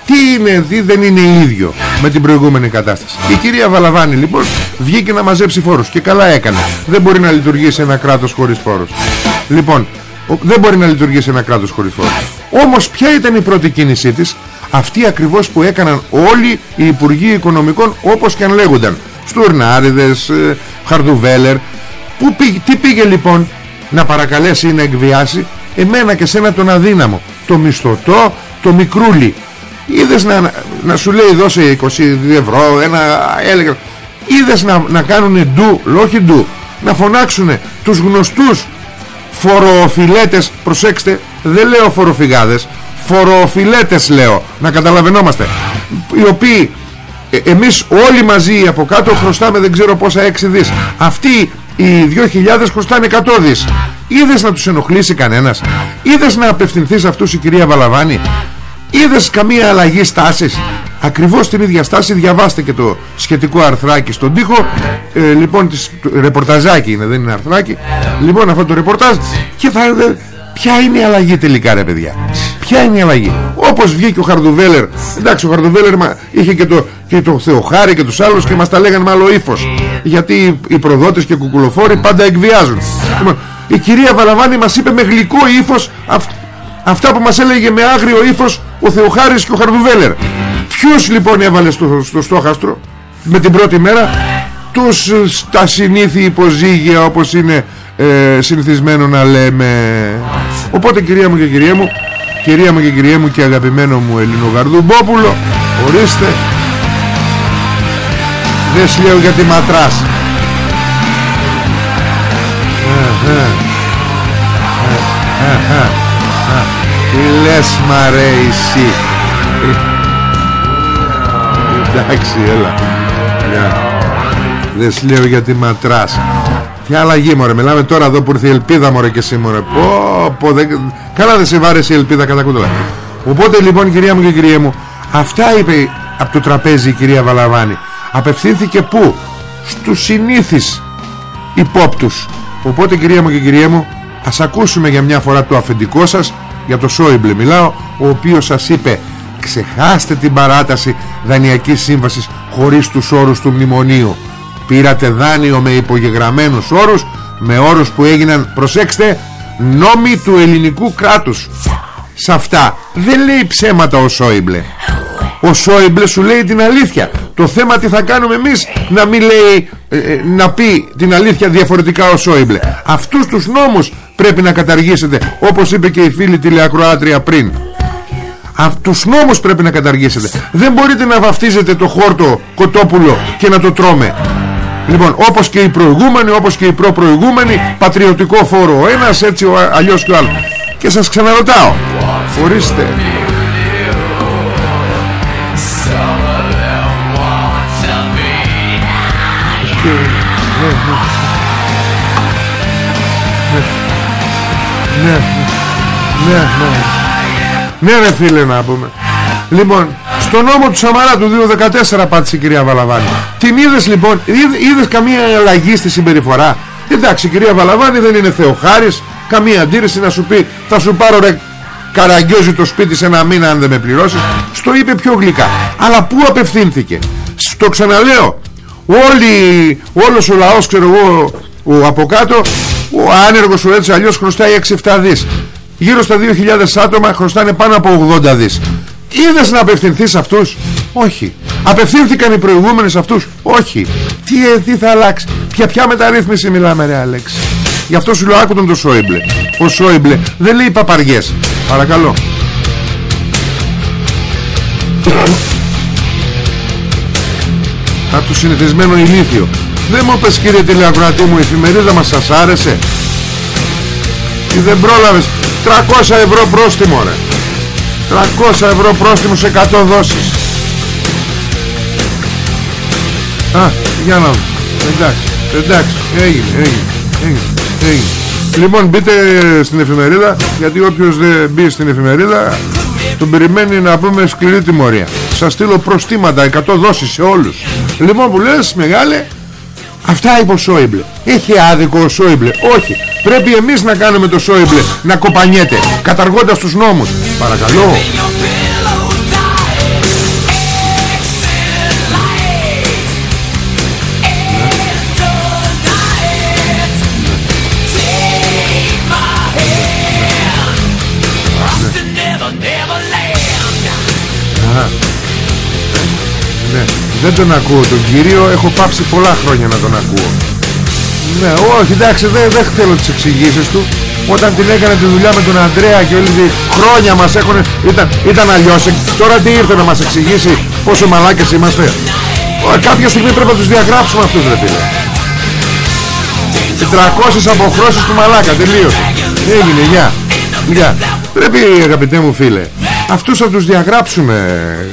Τι είναι, τι δεν είναι ίδιο με την προηγούμενη κατάσταση. Η κυρία Βαλαβάνη λοιπόν βγήκε να μαζέψει φόρους και καλά έκανε. Δεν μπορεί να λειτουργήσει ένα κράτος χωρίς φόρους. Λοιπόν, δεν μπορεί να λειτουργήσει ένα κράτος χωρίς φόρους. Όμως ποια ήταν η πρώτη κίνησή της; Αυτοί ακριβώς που έκαναν όλοι οι Υπουργοί Οικονομικών όπως και αν λέγονταν. Στουρνάριδες, ε, Χαρδουβέλερ. Που τι πήγε λοιπόν να παρακαλέσει ή να εκβιάσει; Εμένα και σένα τον αδύναμο. Το μισθωτό, το μικρούλι. Είδες να, να σου λέει δώσε 22 ευρώ ένα έλεγα είδες να, να κάνουν ντου, όχι ντου να φωνάξουν τους γνωστούς φοροφιλέτες. Προσέξτε δεν λέω φοροφυγάδες φοροφιλέτες λέω να καταλαβαίνόμαστε οι οποίοι ε, εμείς όλοι μαζί από κάτω χρωστάμε δεν ξέρω πόσα 6 δις. Αυτοί οι 2.000 χρωστάνε 100 δις. Είδες να τους ενοχλήσει κανένας; Είδες να απευθυνθείς σε αυτούς η κυρία Βαλαβάνη; Είδες καμία αλλαγή στάσης; Ακριβώς την ίδια στάση διαβάστε και το σχετικό αρθράκι στον τοίχο. Ε, λοιπόν της, το, ρεπορταζάκι είναι δεν είναι αρθράκι. Λοιπόν αυτό το ρεπορτάζ και θα ποια είναι η αλλαγή τελικά ρε παιδιά; Ποια είναι η αλλαγή; Όπως βγήκε ο Χαρδουβέλερ Εντάξει ο Χαρδουβέλερ είχε και το, και το Θεοχάρη και τους άλλους Και μας τα λέγανε με άλλο ύφος. Γιατί οι προδότες και οι κουκουλοφόροι πάντα εκβιάζουν. Λοιπόν, Η κυρία Βαλαβάνη μας είπε με γλυκό ύφος Αυτά που μας έλεγε με άγριο ύφος Ο Θεοχάρης και ο Χαρδουβέλερ. Ποιους λοιπόν έβαλε στο, στο στόχαστρο Με την πρώτη μέρα; Τους τα συνήθη υποζύγια Όπως είναι ε, συνηθισμένο να λέμε. Οπότε κυρία μου και κυρία μου Κυρία μου και κυρία μου και αγαπημένο μου Ελληνογαρδουμπόπουλο Ορίστε. Δεν σου λέω γιατί ματράς. Τι λες μ' ρε εσύ Εντάξει έλα Δεν σου λέω γιατί ματράς. Ποια αλλαγή μωρέ Μιλάμε τώρα εδώ που ήρθε η ελπίδα μωρέ και εσύ μωρέ. Πω, πω, δεν... Καλά δεν σε βάρεσε η ελπίδα κατά κούτολα Οπότε λοιπόν κυρία μου και κυρία μου Αυτά είπε από το τραπέζι η κυρία Βαλαβάνη. Απευθύνθηκε πού; Στους συνήθεις υπόπτους. Οπότε κυρία μου και κυρία μου Ας ακούσουμε για μια φορά το αφεντικό σας Για το Σόιμπλε μιλάω Ο οποίος σας είπε Ξεχάστε την παράταση δανειακής σύμβασης Χωρίς τους όρους του μνημονίου Πήρατε δάνειο με υπογεγραμμένους όρους Με όρους που έγιναν Προσέξτε Νόμοι του ελληνικού κράτους. Σε αυτά δεν λέει ψέματα ο Σόιμπλε. Ο Σόιμπλε σου λέει την αλήθεια. Το θέμα τι θα κάνουμε εμείς Να μην λέει ε, ε, Να πει την αλήθεια διαφορετικά ο Σόιμπλε. Αυτούς τους νόμους πρέπει να καταργήσετε Όπως είπε και η φίλη τηλεακροάτρια πριν. Τους νόμους πρέπει να καταργήσετε. Δεν μπορείτε να βαφτίζετε το χόρτο κοτόπουλο Και να το τρώμε Λοιπόν όπως και οι προηγούμενοι Όπως και οι προπροηγούμενοι Πατριωτικό φόρο ο ένας έτσι ο, αλλιώς και ο άλλος. Και σας ξαναρωτάω Ορίστε. Ναι, ναι, ναι, ναι, ναι, ναι ρε φίλε να πούμε Λοιπόν στον νόμο του Σαμαρά του 2014 πάτησε η κυρία Βαλαβάνη. Την είδες λοιπόν Είδες καμία αλλαγή στη συμπεριφορά; Εντάξει η κυρία Βαλαβάνη δεν είναι θεοχάρης Καμία αντίρρηση να σου πει Θα σου πάρω ρε καραγκιόζι το σπίτι σε ένα μήνα αν δεν με πληρώσεις Στο είπε πιο γλυκά. Αλλά πού απευθύνθηκε; Στο ξαναλέω Όλοι, Όλος ο λαός ξέρω εγώ ο, Από κάτω Ο άνεργος ο έτσι αλλιώς χρωστάει 6-7 δις. Γύρω στα 2.000 άτομα χρωστάνε πάνω από 80 δις Είδες να απευθυνθείς σε αυτούς; Όχι. Απευθύνθηκαν οι προηγούμενοι σε αυτούς; Όχι. Τι, ε, τι θα αλλάξει; Ποια, ποια μεταρρύθμιση μιλάμε ρε Αλέξη Γι' αυτό σου λέω άκου τον το Σόιμπλε. Ο Σόιμπλε δεν λέει παπαριές. Παρακαλώ. Από το συνηθισμένο ηλίθιο. Δεν μου πες κύριε τηλεακροατή μου Η εφημερίδα μας σας άρεσε; Ή δεν πρόλαβες; 300 ευρώ πρόστιμο ρε 300 ευρώ πρόστιμο σε 100 δόσεις Α, για να Εντάξει, εντάξει, έγινε, έγινε, έγινε, έγινε. Λοιπόν, μπείτε στην εφημερίδα, γιατί όποιος δεν μπει στην εφημερίδα, τον περιμένει να πούμε σκληρή τιμωρία. Σας στείλω προστήματα, 100 δόσεις σε όλους. Λοιπόν που λες, μεγάλε, αυτά είπε ο Σόιμπλε. Έχει άδικο ο Σόιμπλε. Όχι. Πρέπει εμείς να κάνουμε το Σόιμπλε να κοπανιέται, καταργώντας τους νόμους. Παρακαλώ. Ναι, δεν τον ακούω τον κύριο. Έχω πάψει πολλά χρόνια να τον ακούω Ναι, όχι εντάξει δεν, δεν θέλω τις εξηγήσεις του. Όταν την έκανε τη δουλειά με τον Αντρέα Και όλοι οι χρόνια μας έχουν Ήταν, ήταν αλλιώς. Τώρα τι ήρθε να μας εξηγήσει Πόσο μαλάκες είμαστε. Κάποια στιγμή πρέπει να τους διαγράψουμε αυτούς ρε φίλε. 300 αποχρώσεις του μαλάκα Τελείωσε Έγινε γεια. Γεια. Πρέπει αγαπητέ μου φίλε Αυτούς θα τους διαγράψουμε.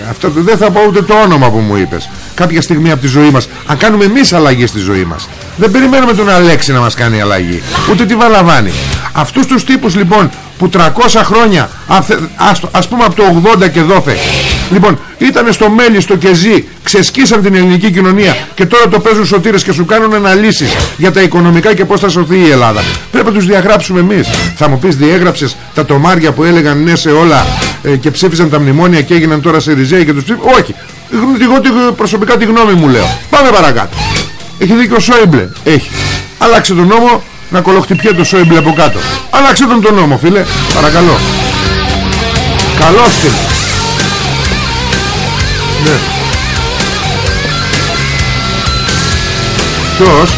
Αυτό, Δεν θα πω ούτε το όνομα που μου είπες Κάποια στιγμή από τη ζωή μας. Αν κάνουμε εμείς αλλαγή στη ζωή μας Δεν περιμένουμε τον Αλέξη να μας κάνει αλλαγή Ούτε τη Βαλαβάνη. Αυτούς τους τύπους λοιπόν που 300 χρόνια ας, ας πούμε από το 80 και δόθε. Λοιπόν ήταν στο μέλι στο κεζί Ξεσκίσαν την ελληνική κοινωνία Και τώρα το παίζουν σωτήρες και σου κάνουν αναλύσεις Για τα οικονομικά και πως θα σωθεί η Ελλάδα. Πρέπει να τους διαγράψουμε εμείς. Θα μου πεις διέγραψες τα τομάρια που έλεγαν ναι σε όλα ε, Και ψήφισαν τα μνημόνια και έγιναν τώρα σε ριζέι και τους ψήφισαν Όχι Εγώ προσωπικά τη γνώμη μου λέω. Πάμε παρακάτω. Έχει δίκιο ο Σόιμπλε. Έχει. Άλλαξε τον νόμο να κολοχτυπιέ το Σόιμπλε από κάτω. Άλλαξε τον τον νόμο φίλε. Παρακαλώ. Καλώς φίλε Ναι. Ποιος;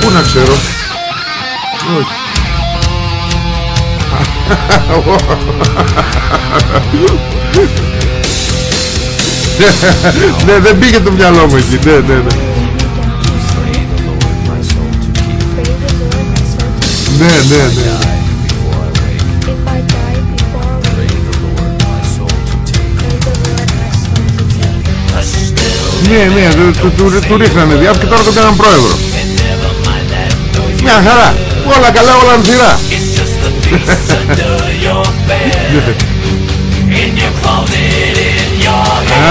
Πού να ξέρω; Όχι ναι, δεν πήγε το μυαλό μου εκεί. Ναι, ναι, ναι. Ναι, ναι, ναι. Ναι, ναι, του, του, του, του ρίχνανε διάφορα και τώρα τον κάναν πρόεδρο. Μια χαρά. Όλα καλά, όλα ανθυρά.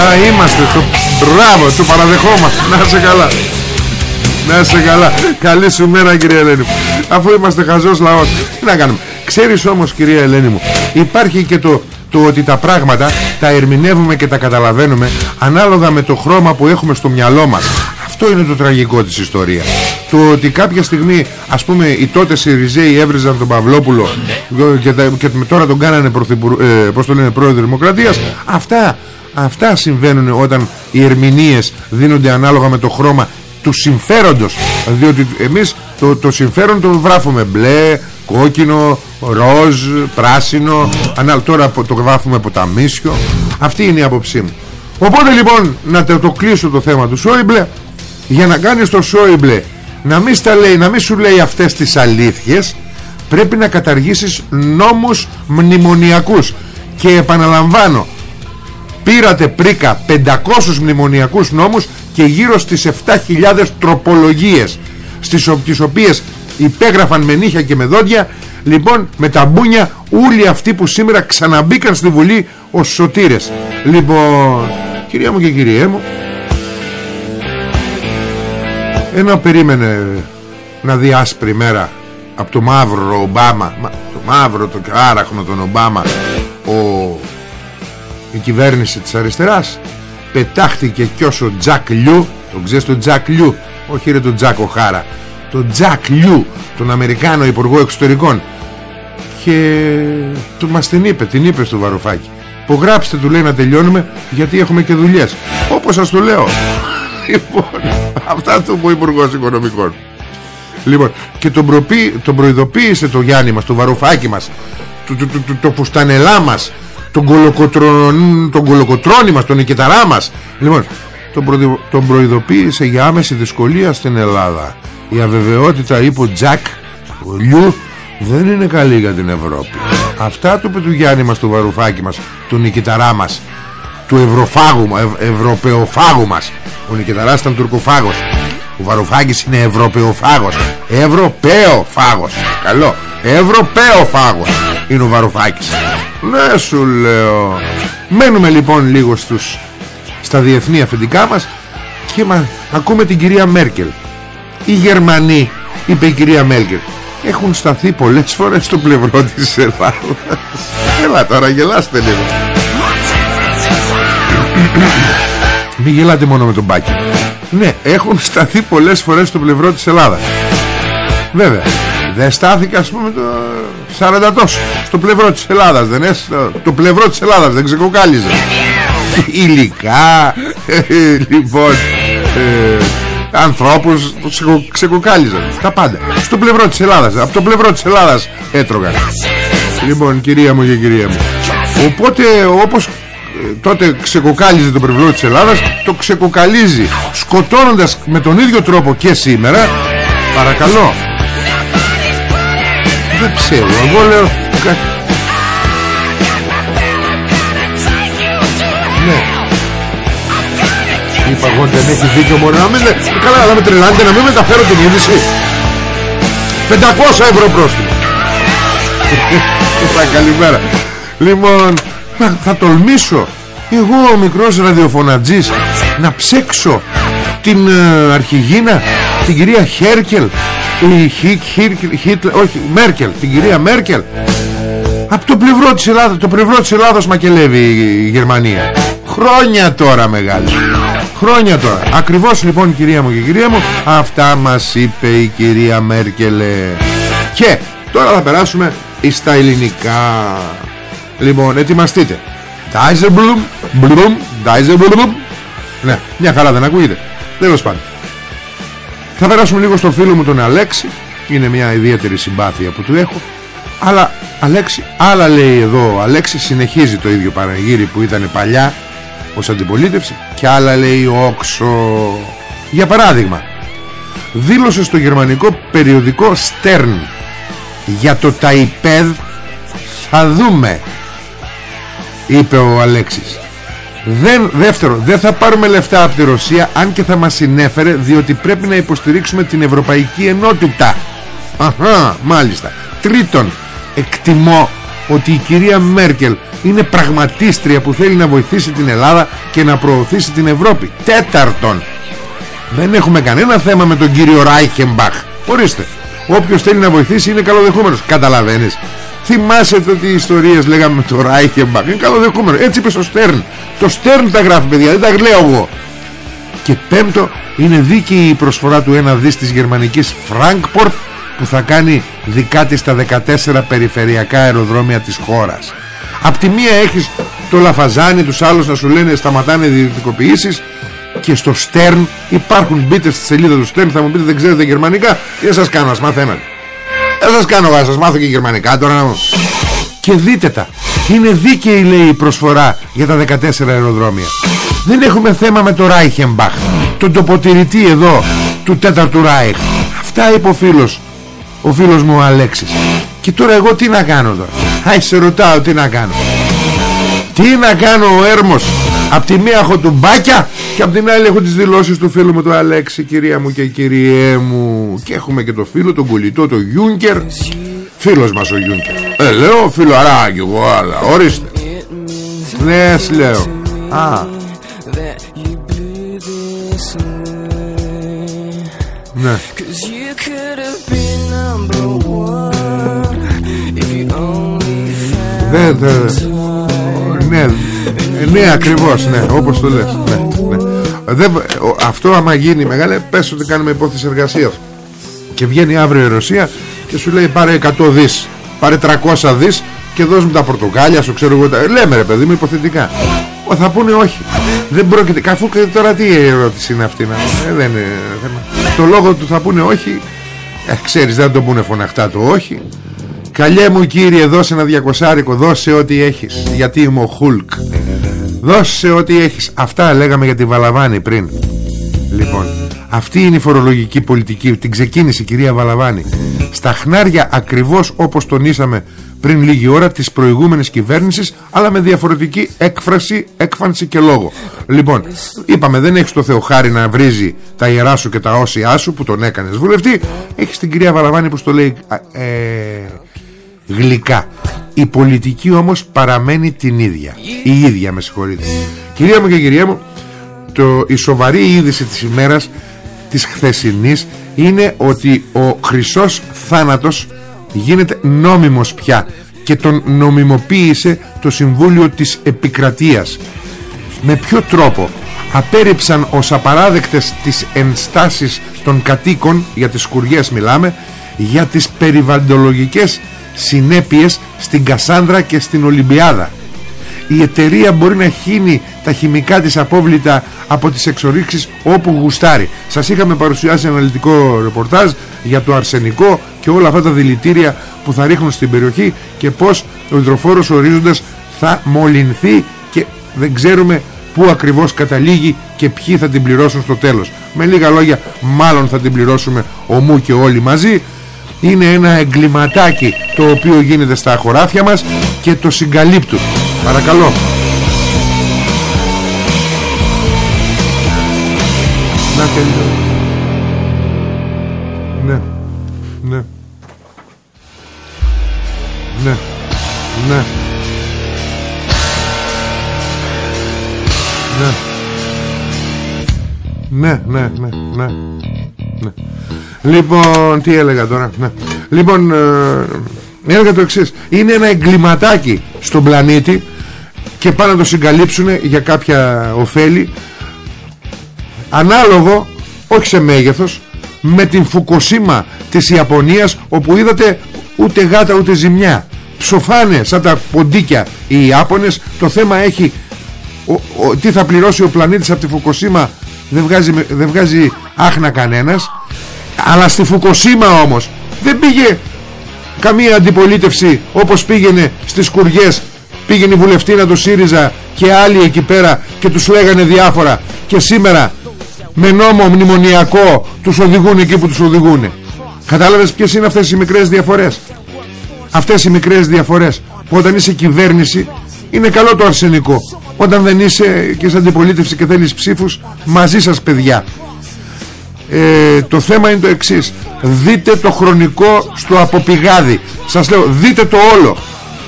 Α, είμαστε. Το... Μπράβο, το παραδεχόμαστε. Να σε καλά. Να είσαι καλά Καλή σου μέρα κυρία Ελένη μου Αφού είμαστε χαζός λαός Τι να κάνουμε Ξέρεις όμως κυρία Ελένη μου Υπάρχει και το, το ότι τα πράγματα Τα ερμηνεύουμε και τα καταλαβαίνουμε Ανάλογα με το χρώμα που έχουμε στο μυαλό μας Αυτό είναι το τραγικό της ιστορίας Το ότι κάποια στιγμή Ας πούμε οι τότε Σιριζέοι έβριζαν τον Παυλόπουλο Και, και τώρα τον κάνανε πρωθυπου, ε, πώς το λένε, πρόεδρο Δημοκρατίας Αυτά Αυτά συμβαίνουν όταν οι ερμηνείες δίνονται ανάλογα με το χρώμα του συμφέροντος. Διότι εμείς το, το συμφέρον το βράφουμε μπλε, κόκκινο, ροζ, πράσινο ανά, τώρα το βράφουμε ποταμίσιο. Αυτή είναι η άποψή μου. Οπότε λοιπόν να το, το κλείσω το θέμα του Σόιμπλε. Για να κάνεις το Σόιμπλε να μην, στα λέει, να μην σου λέει αυτές τις αλήθειες πρέπει να καταργήσεις νόμους μνημονιακούς. Και επαναλαμβάνω πήρατε πρίκα 500 μνημονιακούς νόμους και γύρω στις 7.000 τροπολογίες στις τις οποίες υπέγραφαν με νύχια και με δόντια. Λοιπόν με τα μπούνια όλοι αυτοί που σήμερα ξαναμπήκαν στη Βουλή ως σωτήρες. Λοιπόν κυρία μου και κυριέ μου ένα περίμενε να δει άσπρη μέρα από το μαύρο Ομπάμα το μαύρο το άραχνο τον Ομπάμα ο, η κυβέρνηση της αριστεράς πετάχτηκε κι όσο Τζακ Λιού τον ξέρεις τον Τζακ Λιού όχι ρε τον Τζακ Οχάρα τον Τζακ Λιού τον Αμερικάνο Υπουργό Εξωτερικών. Και του μας την είπε την είπε στο Βαρουφάκι. Υπογράψτε του λέει να τελειώνουμε γιατί έχουμε και δουλειές όπως σας το λέω λοιπόν αυτά του ο Υπουργός Οικονομικών. Λοιπόν και τον, προπή, τον προειδοποίησε το Γιάννη μας το Βαρουφάκι μας το, το, το, το φουστανελά μας τον, κολοκοτρον, τον κολοκοτρώνη μας, τον οικεταρά μας. Λοιπόν τον, προ, τον προειδοποίησε για άμεση δυσκολία στην Ελλάδα. Η αβεβαιότητα είπε ο Τζακ ο Λιού δεν είναι καλή για την Ευρώπη. Αυτά του είπε του Γιάννη μας το βαρουφάκι μας τον οικεταρά μας του ευρωφάγου, ευ, ευρωπαιοφάγου μας ο Νικηταράς ήταν τουρκοφάγος. Ο Βαρουφάκης είναι ευρωπαιοφάγος. Ευρωπαίοφάγος. Καλό. Ευρωπαίοφάγος είναι ο Βαρουφάκης. Ναι σου λέω. Μένουμε λοιπόν λίγο στους στα διεθνή αφεντικά μας και μα, ακούμε την κυρία Μέρκελ. Οι Γερμανοί είπε η κυρία Μέρκελ έχουν σταθεί πολλές φορές στο πλευρό της Ελλάδας. Έλα τώρα γελάστε λίγο μην γελάτε μόνο με τον Μπάκη. Ναι έχουν σταθεί πολλές φορές στο πλευρό της Ελλάδας. Βέβαια δεν στάθηκα ας πούμε το 40 τόσο στο πλευρό της Ελλάδας δεν είναι το πλευρό της Ελλάδας δεν ξεκοκάλιζε. Υλικά λοιπόν ε, ανθρώπους ξεκο, ξεκοκάλιζαν. Τα πάντα. Στο πλευρό της Ελλάδας από το πλευρό της Ελλάδας έτρωγαν. Λοιπόν κυρία μου και κυρία μου οπότε όπως ε, τότε ξεκοκάλιζε το πλευρό της Ελλάδας το ξεκοκαλίζει σκοτώνοντας με τον ίδιο τρόπο και σήμερα. Παρακαλώ. Δεν ξέρω εγώ λέω ναι. Είπα εγώ δεν έχει δίκιο μόνο να μην Καλά να με τρελάνετε να μην μεταφέρω την είδηση. 500 ευρώ πρόστιμο. Είπα καλημέρα. Λοιπόν θα, θα τολμήσω Εγώ ο μικρός ραδιοφωνατζής Να ψέξω Την ε, αρχηγίνα Την κυρία Χέρκελ η Χίτλερ, όχι, Μέρκελ, την κυρία Μέρκελ. Από το πλευρό της Ελλάδας το πλευρό της Ελλάδος μακελεύει η Γερμανία. Χρόνια τώρα μεγάλη. Χρόνια τώρα. Ακριβώς λοιπόν κυρία μου και κυρία μου αυτά μας είπε η κυρία Μέρκελε. Και τώρα θα περάσουμε στα ελληνικά λοιπόν ετοιμαστείτε. Dijsselbloem Bloem Dijsselbloem ναι μια χαρά δεν ακούγεται. Τέλος πάντων. Θα περάσουμε λίγο στο φίλο μου τον Αλέξη. Είναι μια ιδιαίτερη συμπάθεια που του έχω. Αλλά Αλέξη άλλα λέει εδώ ο Αλέξης συνεχίζει το ίδιο παραγύρι που ήταν παλιά ως αντιπολίτευση και άλλα λέει όξο. Για παράδειγμα δήλωσε στο γερμανικό περιοδικό Stern για το Ταϊπέδ θα δούμε είπε ο Αλέξης δεν, δεύτερο, δεν θα πάρουμε λεφτά από τη Ρωσία αν και θα μας συνέφερε διότι πρέπει να υποστηρίξουμε την Ευρωπαϊκή Ενότητα Αχα, μάλιστα Τρίτον, εκτιμώ ότι η κυρία Μέρκελ είναι πραγματίστρια που θέλει να βοηθήσει την Ελλάδα και να προωθήσει την Ευρώπη. Τέταρτον, δεν έχουμε κανένα θέμα με τον κύριο Ράιχεμπαχ. Ορίστε, όποιος θέλει να βοηθήσει είναι καλοδεχούμενος. Καταλαβαίνεις. Θυμάσαι ότι οι ιστορίες λέγαμε με τον Ράιχεμπαχ. Είναι καλοδεχούμενο. Έτσι είπε στο Στέρν. Το Στέρν τα γράφει παιδιά, δεν τα λέω εγώ. Και πέμπτο, είναι δίκαιη η προσφορά του ένα δις της γερμανικής Frankfurt που θα κάνει δικά της τα 14 περιφερειακά αεροδρόμια της χώρας. Απ' τη μία έχεις το Λαφαζάνι, τους άλλους να σου λένε σταματάνε ιδιωτικοποιήσεις και στο Στέρν υπάρχουν μπείτε στη σελίδα του Στέρν θα μου πείτε δεν ξέρετε γερμανικά τι θα σας κάνω, ας μαθαίνατε δεν σας κάνω εγώ, σας μάθω και γερμανικά τώρα να μου και δείτε τα. Είναι δίκαιη λέει η προσφορά για τα 14 αεροδρόμια. Δεν έχουμε θέμα με το Ράιχεμπαχ τον τοποτηρητή εδώ του τέταρτου Ράιχ αυτά είπε ο φίλος ο φίλος μου ο Αλέξης. Και τώρα εγώ τι να κάνω τώρα; Άι σε ρωτάω τι να κάνω. Τι να κάνω ο Έρμος; Απ' τη μία έχω μπάκια Και απ' την άλλη έχω τις δηλώσεις του φίλου μου του Αλέξη Κυρία μου και κυριέ μου. Και έχουμε και το φίλο τον κολλητό το Γιούνκερ. Φίλος μας ο Γιούνκερ. Ε λέω φίλο αράκι εγώ αλλά ορίστε. Ναι λέω. Α. Ναι Ναι, ναι, ναι, ακριβώς, ναι, όπως το λες. Ναι, ναι. Δεν, αυτό άμα γίνει μεγάλε, πες ότι κάνουμε υπόθεση εργασίας. Και βγαίνει αύριο η Ρωσία και σου λέει πάρε 100 δις, πάρε 300 δις και δώσ' μου τα πορτοκάλια σου, ξέρω εγώ. Τα... Λέμε ρε παιδί μου υποθετικά. Ο, θα πούνε όχι. Δεν πρόκειται, καθού και τώρα τι ερώτηση είναι αυτή. Να... Ε, δεν είναι, Το λόγο του θα πούνε όχι, ε, ξέρεις δεν το πούνε φωναχτά το όχι. Καλιέ μου κύριε δώσε ένα διακοσάρικο Δώσε ό,τι έχεις Γιατί είμαι ο Χουλκ Δώσε ό,τι έχεις. Αυτά λέγαμε για τη Βαλαβάνη πριν. Λοιπόν αυτή είναι η φορολογική πολιτική. Την ξεκίνησε η κυρία Βαλαβάνη. Στα χνάρια ακριβώς όπως τονίσαμε πριν λίγη ώρα της προηγούμενης κυβέρνησης αλλά με διαφορετική έκφραση, έκφανση και λόγο. Λοιπόν είπαμε δεν έχεις το Θεοχάρη να βρίζει τα ιερά σου και τα όσια σου που τον έκανες βουλευτή. Έχεις την κυρία Βαραβάνη που στο λέει ε, γλυκά. Η πολιτική όμως παραμένει την ίδια. Η ίδια με συγχωρείτε. Κυρία μου και κυρία μου το, η σοβαρή είδηση της ημέρας της χθεσινής είναι ότι ο χρυσός θάνατος γίνεται νόμιμος πια και τον νομιμοποίησε το Συμβούλιο της Επικρατείας. Με ποιο τρόπο απέρριψαν ως απαράδεκτες τις ενστάσεις των κατοίκων για τις σκουριές μιλάμε για τις περιβαλλοντολογικές συνέπειες στην Κασάνδρα και στην Ολυμπιάδα. Η εταιρεία μπορεί να χύνει τα χημικά της απόβλητα από τις εξορίξεις όπου γουστάρει. Σας είχαμε παρουσιάσει αναλυτικό ρεπορτάζ για το αρσενικό και όλα αυτά τα δηλητήρια που θα ρίχνουν στην περιοχή και πως ο υδροφόρος ορίζοντας θα μολυνθεί και δεν ξέρουμε πού ακριβώς καταλήγει και ποιοι θα την πληρώσουν στο τέλος. Με λίγα λόγια μάλλον θα την πληρώσουμε ομού και όλοι μαζί είναι ένα εγκληματάκι το οποίο γίνεται στα χωράφια μας και το συγκαλύπτουν. Παρακαλώ. Να τελειώ. Ναι. Ναι. Ναι. Ναι. Ναι. Ναι, ναι, ναι, ναι. ναι. Λοιπόν, τι έλεγα τώρα ναι. Λοιπόν, ε, έλεγα το εξής. Είναι ένα εγκληματάκι στον πλανήτη Και πάνε να το συγκαλύψουν για κάποια ωφέλη. Ανάλογο, όχι σε μέγεθος Με την Φουκοσίμα της Ιαπωνίας Όπου είδατε ούτε γάτα ούτε ζημιά. Ψοφάνε σαν τα ποντίκια οι Ιάπωνες. Το θέμα έχει ο, Τι θα πληρώσει ο πλανήτης από τη Φουκοσίμα δεν βγάζει, δεν βγάζει άχνα κανένας αλλά στη Φουκοσίμα όμως δεν πήγε καμία αντιπολίτευση όπως πήγαινε στις Κουριές. Πήγαινε η βουλευτήνα του ΣΥΡΙΖΑ και άλλοι εκεί πέρα και τους λέγανε διάφορα. Και σήμερα με νόμο μνημονιακό τους οδηγούν εκεί που τους οδηγούν κατάλαβες ποιες είναι αυτές οι μικρές διαφορές; Αυτές οι μικρές διαφορές που όταν είσαι κυβέρνηση είναι καλό το αρσενικό. Όταν δεν είσαι και σε αντιπολίτευση και θέλεις ψήφους μαζί σας παιδιά ε, το θέμα είναι το εξής. Δείτε το χρονικό στο αποπηγάδι. Σας λέω δείτε το όλο.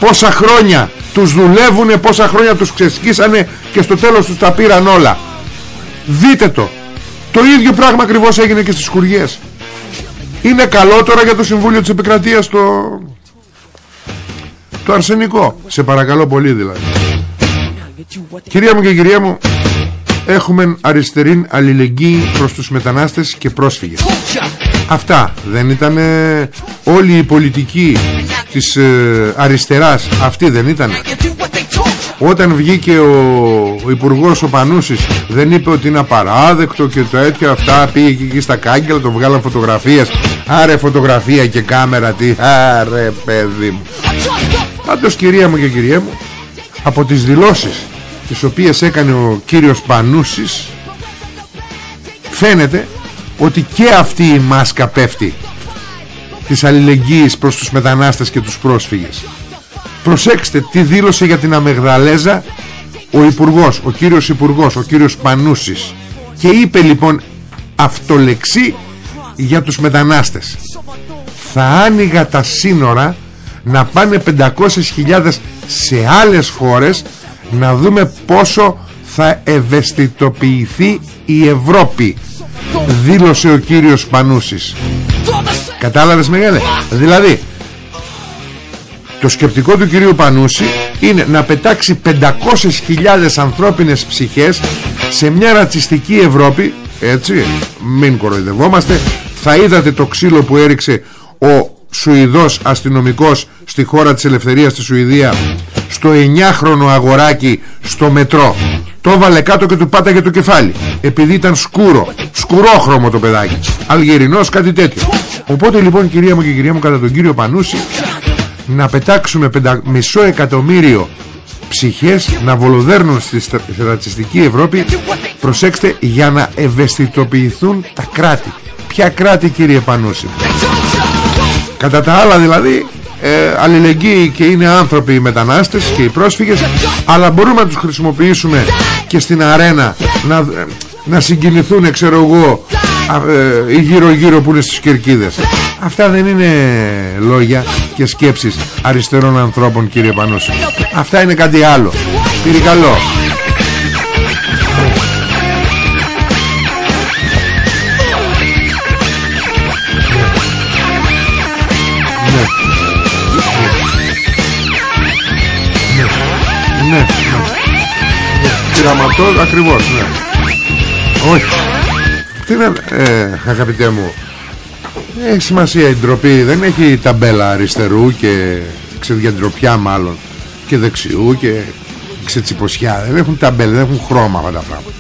Πόσα χρόνια τους δουλεύουνε πόσα χρόνια τους ξεσκίσανε και στο τέλος τους τα πήραν όλα. Δείτε το. Το ίδιο πράγμα ακριβώς έγινε και στις σκουριές είναι καλό τώρα για το Συμβούλιο της Επικρατείας το το αρσενικό. Σε παρακαλώ πολύ δηλαδή. Κυρία μου και κυρία μου έχουμε αριστερή αλληλεγγύη προς τους μετανάστες και πρόσφυγες. Αυτά δεν ήταν όλη η πολιτική της ε, αριστεράς αυτή δεν ήταν όταν βγήκε ο, ο Υπουργός ο Πανούσης δεν είπε ότι είναι απαράδεκτο και το έτσι αυτά πήγε εκεί στα κάγκελα το βγάλαν φωτογραφίες. Άρε φωτογραφία και κάμερα τι άρε παιδί μου. Πάντως κυρία μου και κυρία μου από τις δηλώσεις τις οποίες έκανε ο κύριος Πανούσης φαίνεται ότι και αυτή η μάσκα πέφτει της αλληλεγγύης προς τους μετανάστες και τους πρόσφυγες. Προσέξτε τι δήλωσε για την Αμεγδαλέζα ο Υπουργός, ο κύριος Υπουργός, ο κύριος Πανούσης και είπε λοιπόν αυτολεξή για τους μετανάστες. Θα άνοιγα τα σύνορα να πάνε 500.000 σε άλλες χώρες να δούμε πόσο θα ευαισθητοποιηθεί η Ευρώπη δήλωσε ο κύριος Πανούσης. Κατάλαβες μεγάλε δηλαδή το σκεπτικό του κυρίου Πανούση είναι να πετάξει 500.000 ανθρώπινες ψυχές σε μια ρατσιστική Ευρώπη έτσι μην κοροϊδευόμαστε. Θα είδατε το ξύλο που έριξε ο Σουηδός αστυνομικός στη χώρα της ελευθερίας στη Σουηδία στο 9χρονο αγοράκι στο μετρό. Το βάλε κάτω και του πάταγε το κεφάλι. Επειδή ήταν σκούρο σκουρόχρωμο το παιδάκι. Αλγερινός κάτι τέτοιο. Οπότε λοιπόν κυρία μου και κυρία μου κατά τον κύριο Πανούση να πετάξουμε πεντα... μισό εκατομμύριο ψυχές να βολοδέρνουν στη ρατσιστική Ευρώπη. Προσέξτε για να ευαισθητοποιηθούν τα κράτη. Ποια κράτη κύριε Πανούση; Κατά τα άλλα δηλαδή ε, αλληλεγγύη και είναι άνθρωποι οι μετανάστες και οι πρόσφυγες αλλά μπορούμε να τους χρησιμοποιήσουμε και στην αρένα να, να συγκινηθούν ξέρω εγώ οι γύρω γύρω που είναι στις κερκίδες. Αυτά δεν είναι λόγια και σκέψεις αριστερών ανθρώπων κύριε Πανούση. Αυτά είναι κάτι άλλο. Πήρε Πειραματό ακριβώς, ναι. Όχι. Τι είναι, ε, αγαπητέ μου, έχει σημασία η ντροπή, δεν έχει ταμπέλα αριστερού και ξεδιαντροπιά μάλλον και δεξιού και ξετσιποσιά. Δεν έχουν ταμπέλα, δεν έχουν χρώμα αυτά τα πράγματα.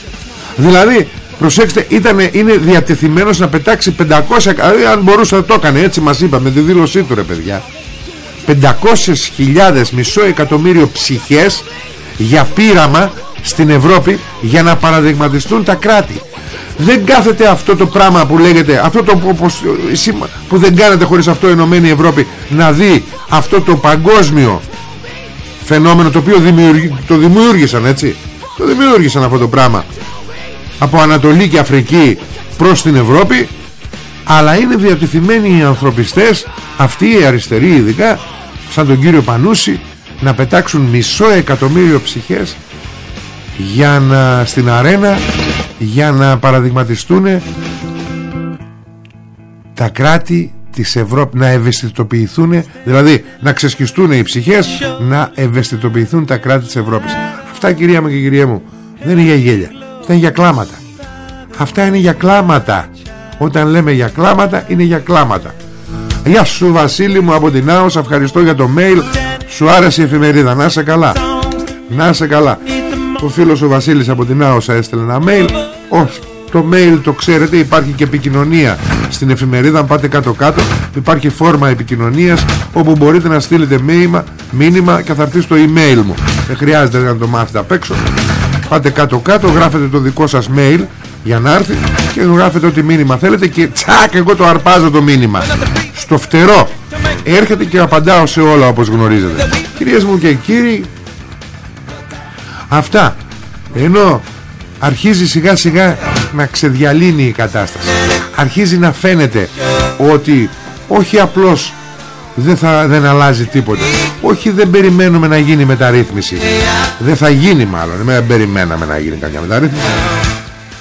Δηλαδή, προσέξτε, ήταν, είναι διατεθειμένος να πετάξει 500, δηλαδή αν μπορούσε να το έκανε, έτσι μας είπα με τη δήλωσή του ρε παιδιά. 500.000 μισό εκατομμύριο ψυχές για πείραμα στην Ευρώπη για να παραδειγματιστούν τα κράτη. Δεν κάθεται αυτό το πράγμα που λέγεται αυτό το που δεν κάνετε χωρίς αυτό η Ενωμένη Ευρώπη να δει αυτό το παγκόσμιο φαινόμενο το οποίο το δημιούργησαν έτσι. Το δημιούργησαν αυτό το πράγμα. Από Ανατολή και Αφρική προς την Ευρώπη αλλά είναι διατηθειμένοι οι ανθρωπιστές αυτοί οι αριστεροί ειδικά σαν τον κύριο Πανούση να πετάξουν μισό εκατομμύριο ψυχές για να στην αρένα για να παραδειγματιστούν τα κράτη της Ευρώπης να ευαισθητοποιηθούν δηλαδή να ξεσκιστούν οι ψυχές να ευαισθητοποιηθούν τα κράτη της Ευρώπης. Αυτά κυρία μου και κυρία μου δεν είναι για γέλια. Αυτά είναι για κλάματα. Αυτά είναι για κλάματα. Όταν λέμε για κλάματα είναι για κλάματα. Γεια σου Βασίλη μου από την Άωσα Ευχαριστώ για το mail Σου άρεσε η εφημερίδα Να είσαι καλά. Να είσαι καλά. Ο φίλος ο Βασίλης από την Άωσα έστειλε ένα mail. Όχι το mail το ξέρετε υπάρχει και επικοινωνία στην εφημερίδα. Αν πάτε κάτω κάτω υπάρχει φόρμα επικοινωνίας όπου μπορείτε να στείλετε μήνυμα, μήνυμα και θα έρθει στο email μου. Δεν χρειάζεται να το μάθετε απ' έξω. Πάτε κάτω κάτω γράφετε το δικό σας mail για να έρθει και γράφετε ό,τι μήνυμα θέλετε και τσακ εγώ το αρπάζω το μήνυμα. Στο φτερό έρχεται και απαντάω σε όλα όπως γνωρίζετε. Κυρίες μου και κύριοι αυτά. Ενώ αρχίζει σιγά σιγά να ξεδιαλύνει η κατάσταση. Αρχίζει να φαίνεται ότι όχι απλώς δεν, θα, δεν αλλάζει τίποτα. Όχι δεν περιμένουμε να γίνει μεταρρύθμιση. Δεν θα γίνει μάλλον. Δεν περιμέναμε να γίνει καμιά μεταρρύθμιση.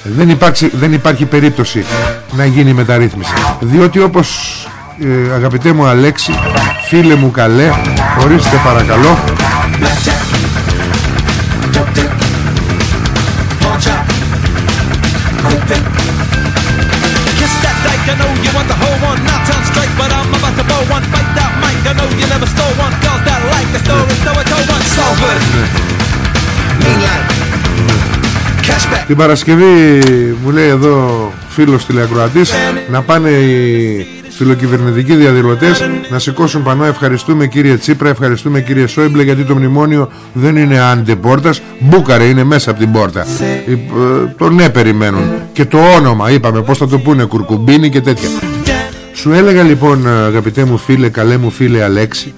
Δεν, υπάρξει, δεν υπάρχει περίπτωση να γίνει μεταρρύθμιση. Διότι όπως ε, αγαπητέ μου Αλέξη φίλε μου καλέ ορίστε παρακαλώ. Την Παρασκευή μου λέει εδώ φίλος τηλεακροατής να πάνε οι φιλοκυβερνητικοί διαδηλωτές να σηκώσουν πανώ ευχαριστούμε κύριε Τσίπρα ευχαριστούμε κύριε Σόιμπλε γιατί το μνημόνιο δεν είναι άντε πόρτας. Μπούκαρε είναι μέσα από την πόρτα. Ε, το ναι περιμένουν. Και το όνομα είπαμε πως θα το πούνε κουρκουμπίνι και τέτοια. Σου έλεγα λοιπόν αγαπητέ μου φίλε καλέ μου φίλε Αλέξη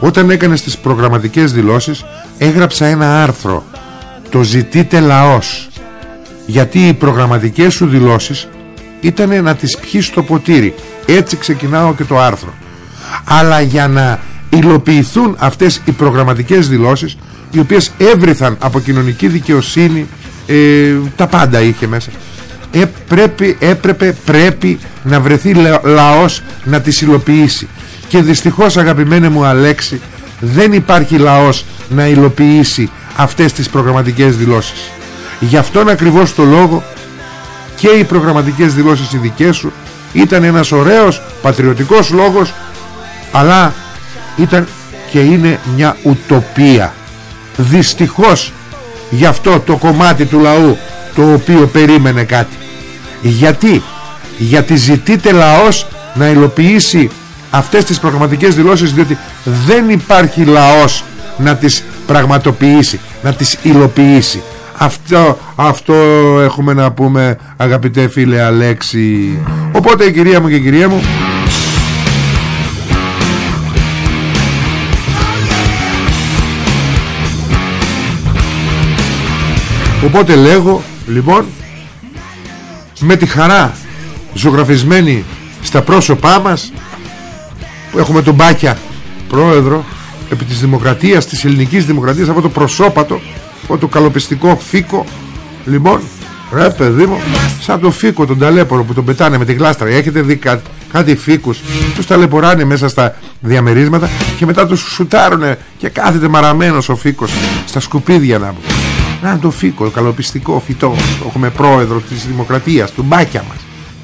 όταν έκανες τις προγραμματικές δηλώσεις έγραψα ένα άρθρο. Το ζητείτε λαός γιατί οι προγραμματικές σου δηλώσεις ήταν να τις πιείς στο ποτήρι. Έτσι ξεκινάω και το άρθρο. Αλλά για να υλοποιηθούν αυτές οι προγραμματικές δηλώσεις οι οποίες έβριθαν από κοινωνική δικαιοσύνη ε, τα πάντα είχε μέσα ε, πρέπει, έπρεπε, πρέπει να βρεθεί λαός να τις υλοποιήσει. Και δυστυχώς αγαπημένε μου Αλέξη δεν υπάρχει λαός να υλοποιήσει αυτές τις προγραμματικές δηλώσεις. Γι' αυτόν ακριβώς το λόγο και οι προγραμματικές δηλώσεις οι δικές σου. Ήταν ένας ωραίος πατριωτικός λόγος αλλά ήταν και είναι μια ουτοπία. Δυστυχώς γι' αυτό το κομμάτι του λαού το οποίο περίμενε κάτι. Γιατί; Γιατί ζητείτε λαός να υλοποιήσει αυτές τις προγραμματικές δηλώσεις διότι δεν υπάρχει λαός να τις πραγματοποιήσει να τις υλοποιήσει αυτό, αυτό έχουμε να πούμε αγαπητέ φίλε Αλέξη. Οπότε κυρία μου και κυρία μου. Οπότε λέγω λοιπόν με τη χαρά ζωγραφισμένη στα πρόσωπά μας έχουμε τον Μπάκια πρόεδρο επί της δημοκρατίας, της ελληνικής δημοκρατίας από το προσώπατο αυτό το καλοπιστικό φίκο λοιπόν ρε παιδί μου σαν το φίκο τον ταλέπορο που τον πετάνε με τη γλάστρα. Έχετε δει κάτι, κάτι φίκους τους ταλαιπωράνε μέσα στα διαμερίσματα και μετά τους σουτάρουνε και κάθεται μαραμένος ο φίκος στα σκουπίδια να να το φίκο, το καλοπιστικό φυτό έχουμε πρόεδρο της δημοκρατίας του μπάκια μας.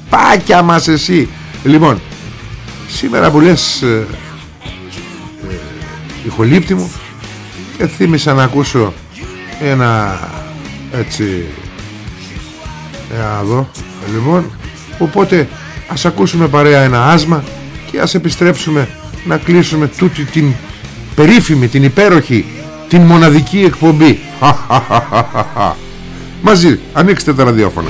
Μπάκια μας εσύ. Λοιπόν σήμερα που λες ε, ε, ηχολήπτη μου και θύμισα να ακούσω ένα έτσι εδώ λοιπόν οπότε ας ακούσουμε παρέα ένα άσμα και ας επιστρέψουμε να κλείσουμε τούτη την περίφημη, την υπέροχη την μοναδική εκπομπή. Μαζί ανοίξτε τα ραδιόφωνα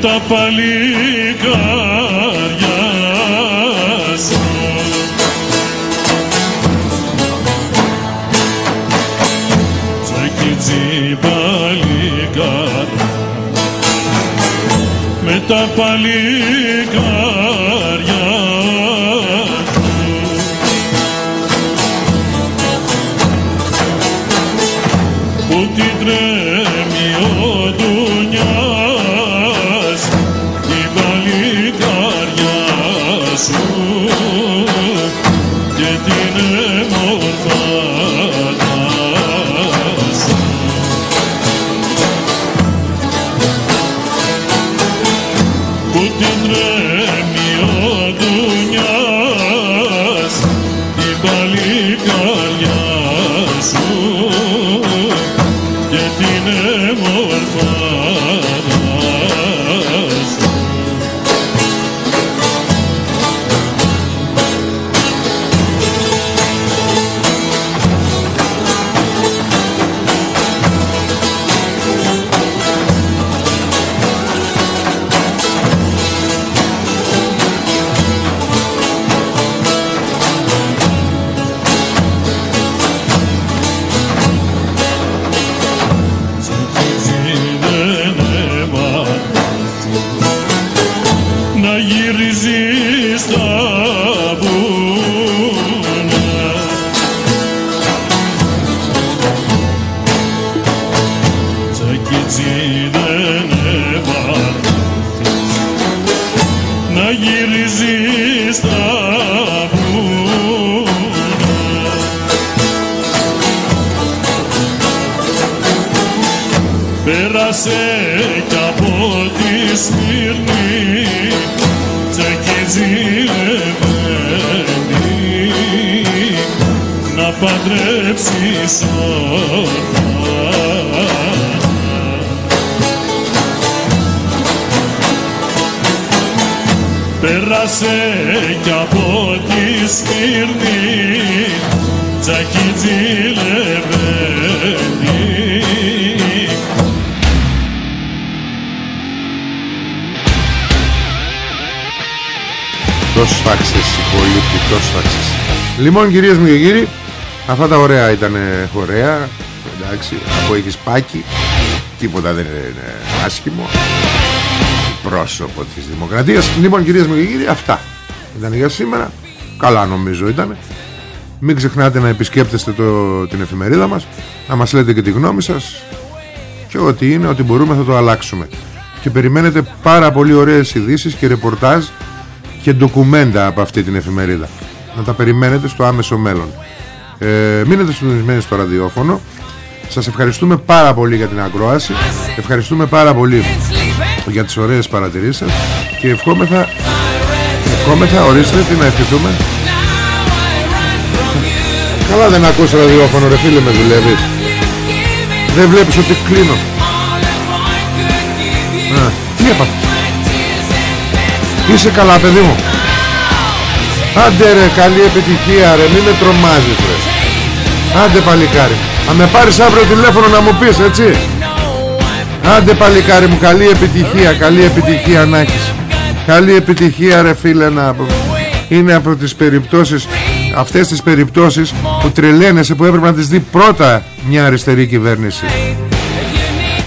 τα παλιά. ζήλε να παντρέψεις όρθα. Πέρασε κι από τη Σμύρνη τζακιτζή Λοιπόν κυρίες μου και κύριοι Αυτά τα ωραία ήταν ωραία. Εντάξει αφού έχεις πάκι Τίποτα δεν είναι άσχημο. Πρόσωπο της δημοκρατίας. Λοιπόν κυρίες μου και κύριοι αυτά Ήταν για σήμερα. Καλά νομίζω ήταν. Μην ξεχνάτε να επισκέπτεστε το, την εφημερίδα μας Να μας λέτε και τη γνώμη σας. Και ό,τι είναι Ότι μπορούμε θα το αλλάξουμε. Και περιμένετε πάρα πολύ ωραίες ειδήσεις και ρεπορτάζ Και ντοκουμέντα από αυτή την εφημερίδα. Να τα περιμένετε στο άμεσο μέλλον. Ε, μείνετε συντονισμένοι στο ραδιόφωνο. Σας ευχαριστούμε πάρα πολύ για την ακρόαση. Ευχαριστούμε πάρα πολύ για τις ωραίες παρατηρήσεις σας. Και ευχόμεθα Ευχόμεθα, ορίστε τι να ευχηθούμε. Καλά δεν ακούς ραδιόφωνο ρε φίλε με δουλεύεις. Δεν βλέπεις ότι κλείνω. Α, Τι έπαθες; Είσαι καλά παιδί μου. Άντε ρε καλή επιτυχία ρε Μην με τρομάζεις ρε. Άντε παλικάρι. Αν με πάρεις αύριο τηλέφωνο να μου πεις έτσι. Άντε παλικάρι μου καλή επιτυχία Καλή επιτυχία να έχεις. Καλή επιτυχία ρε φίλε να... Είναι από τις περιπτώσεις Αυτές τις περιπτώσεις Που τρελαίνεσαι που έπρεπε να τις δει πρώτα Μια αριστερή κυβέρνηση.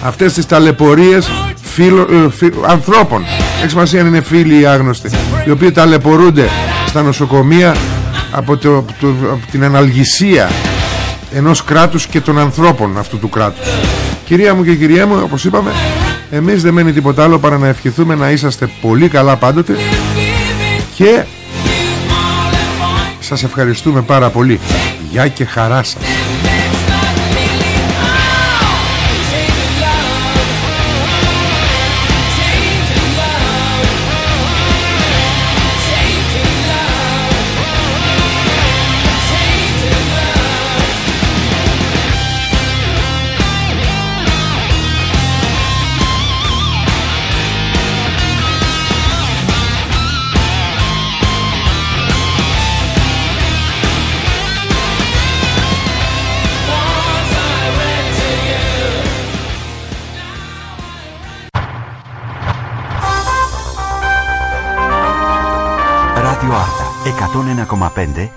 Αυτές τις ταλαιπωρίες φίλο, ε, ανθρώπων Έχει σημασία αν είναι φίλοι ή άγνωστοι Οι οποίοι ταλαιπωρούνται στα νοσοκομεία από, το, από την αναλγησία ενός κράτους και των ανθρώπων αυτού του κράτους. Κυρία μου και κυρία μου όπως είπαμε Εμείς δεν μένει τίποτα άλλο παρά να ευχηθούμε να είσαστε πολύ καλά πάντοτε Και σας ευχαριστούμε πάρα πολύ. Γεια και χαρά σας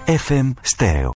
FM Stereo.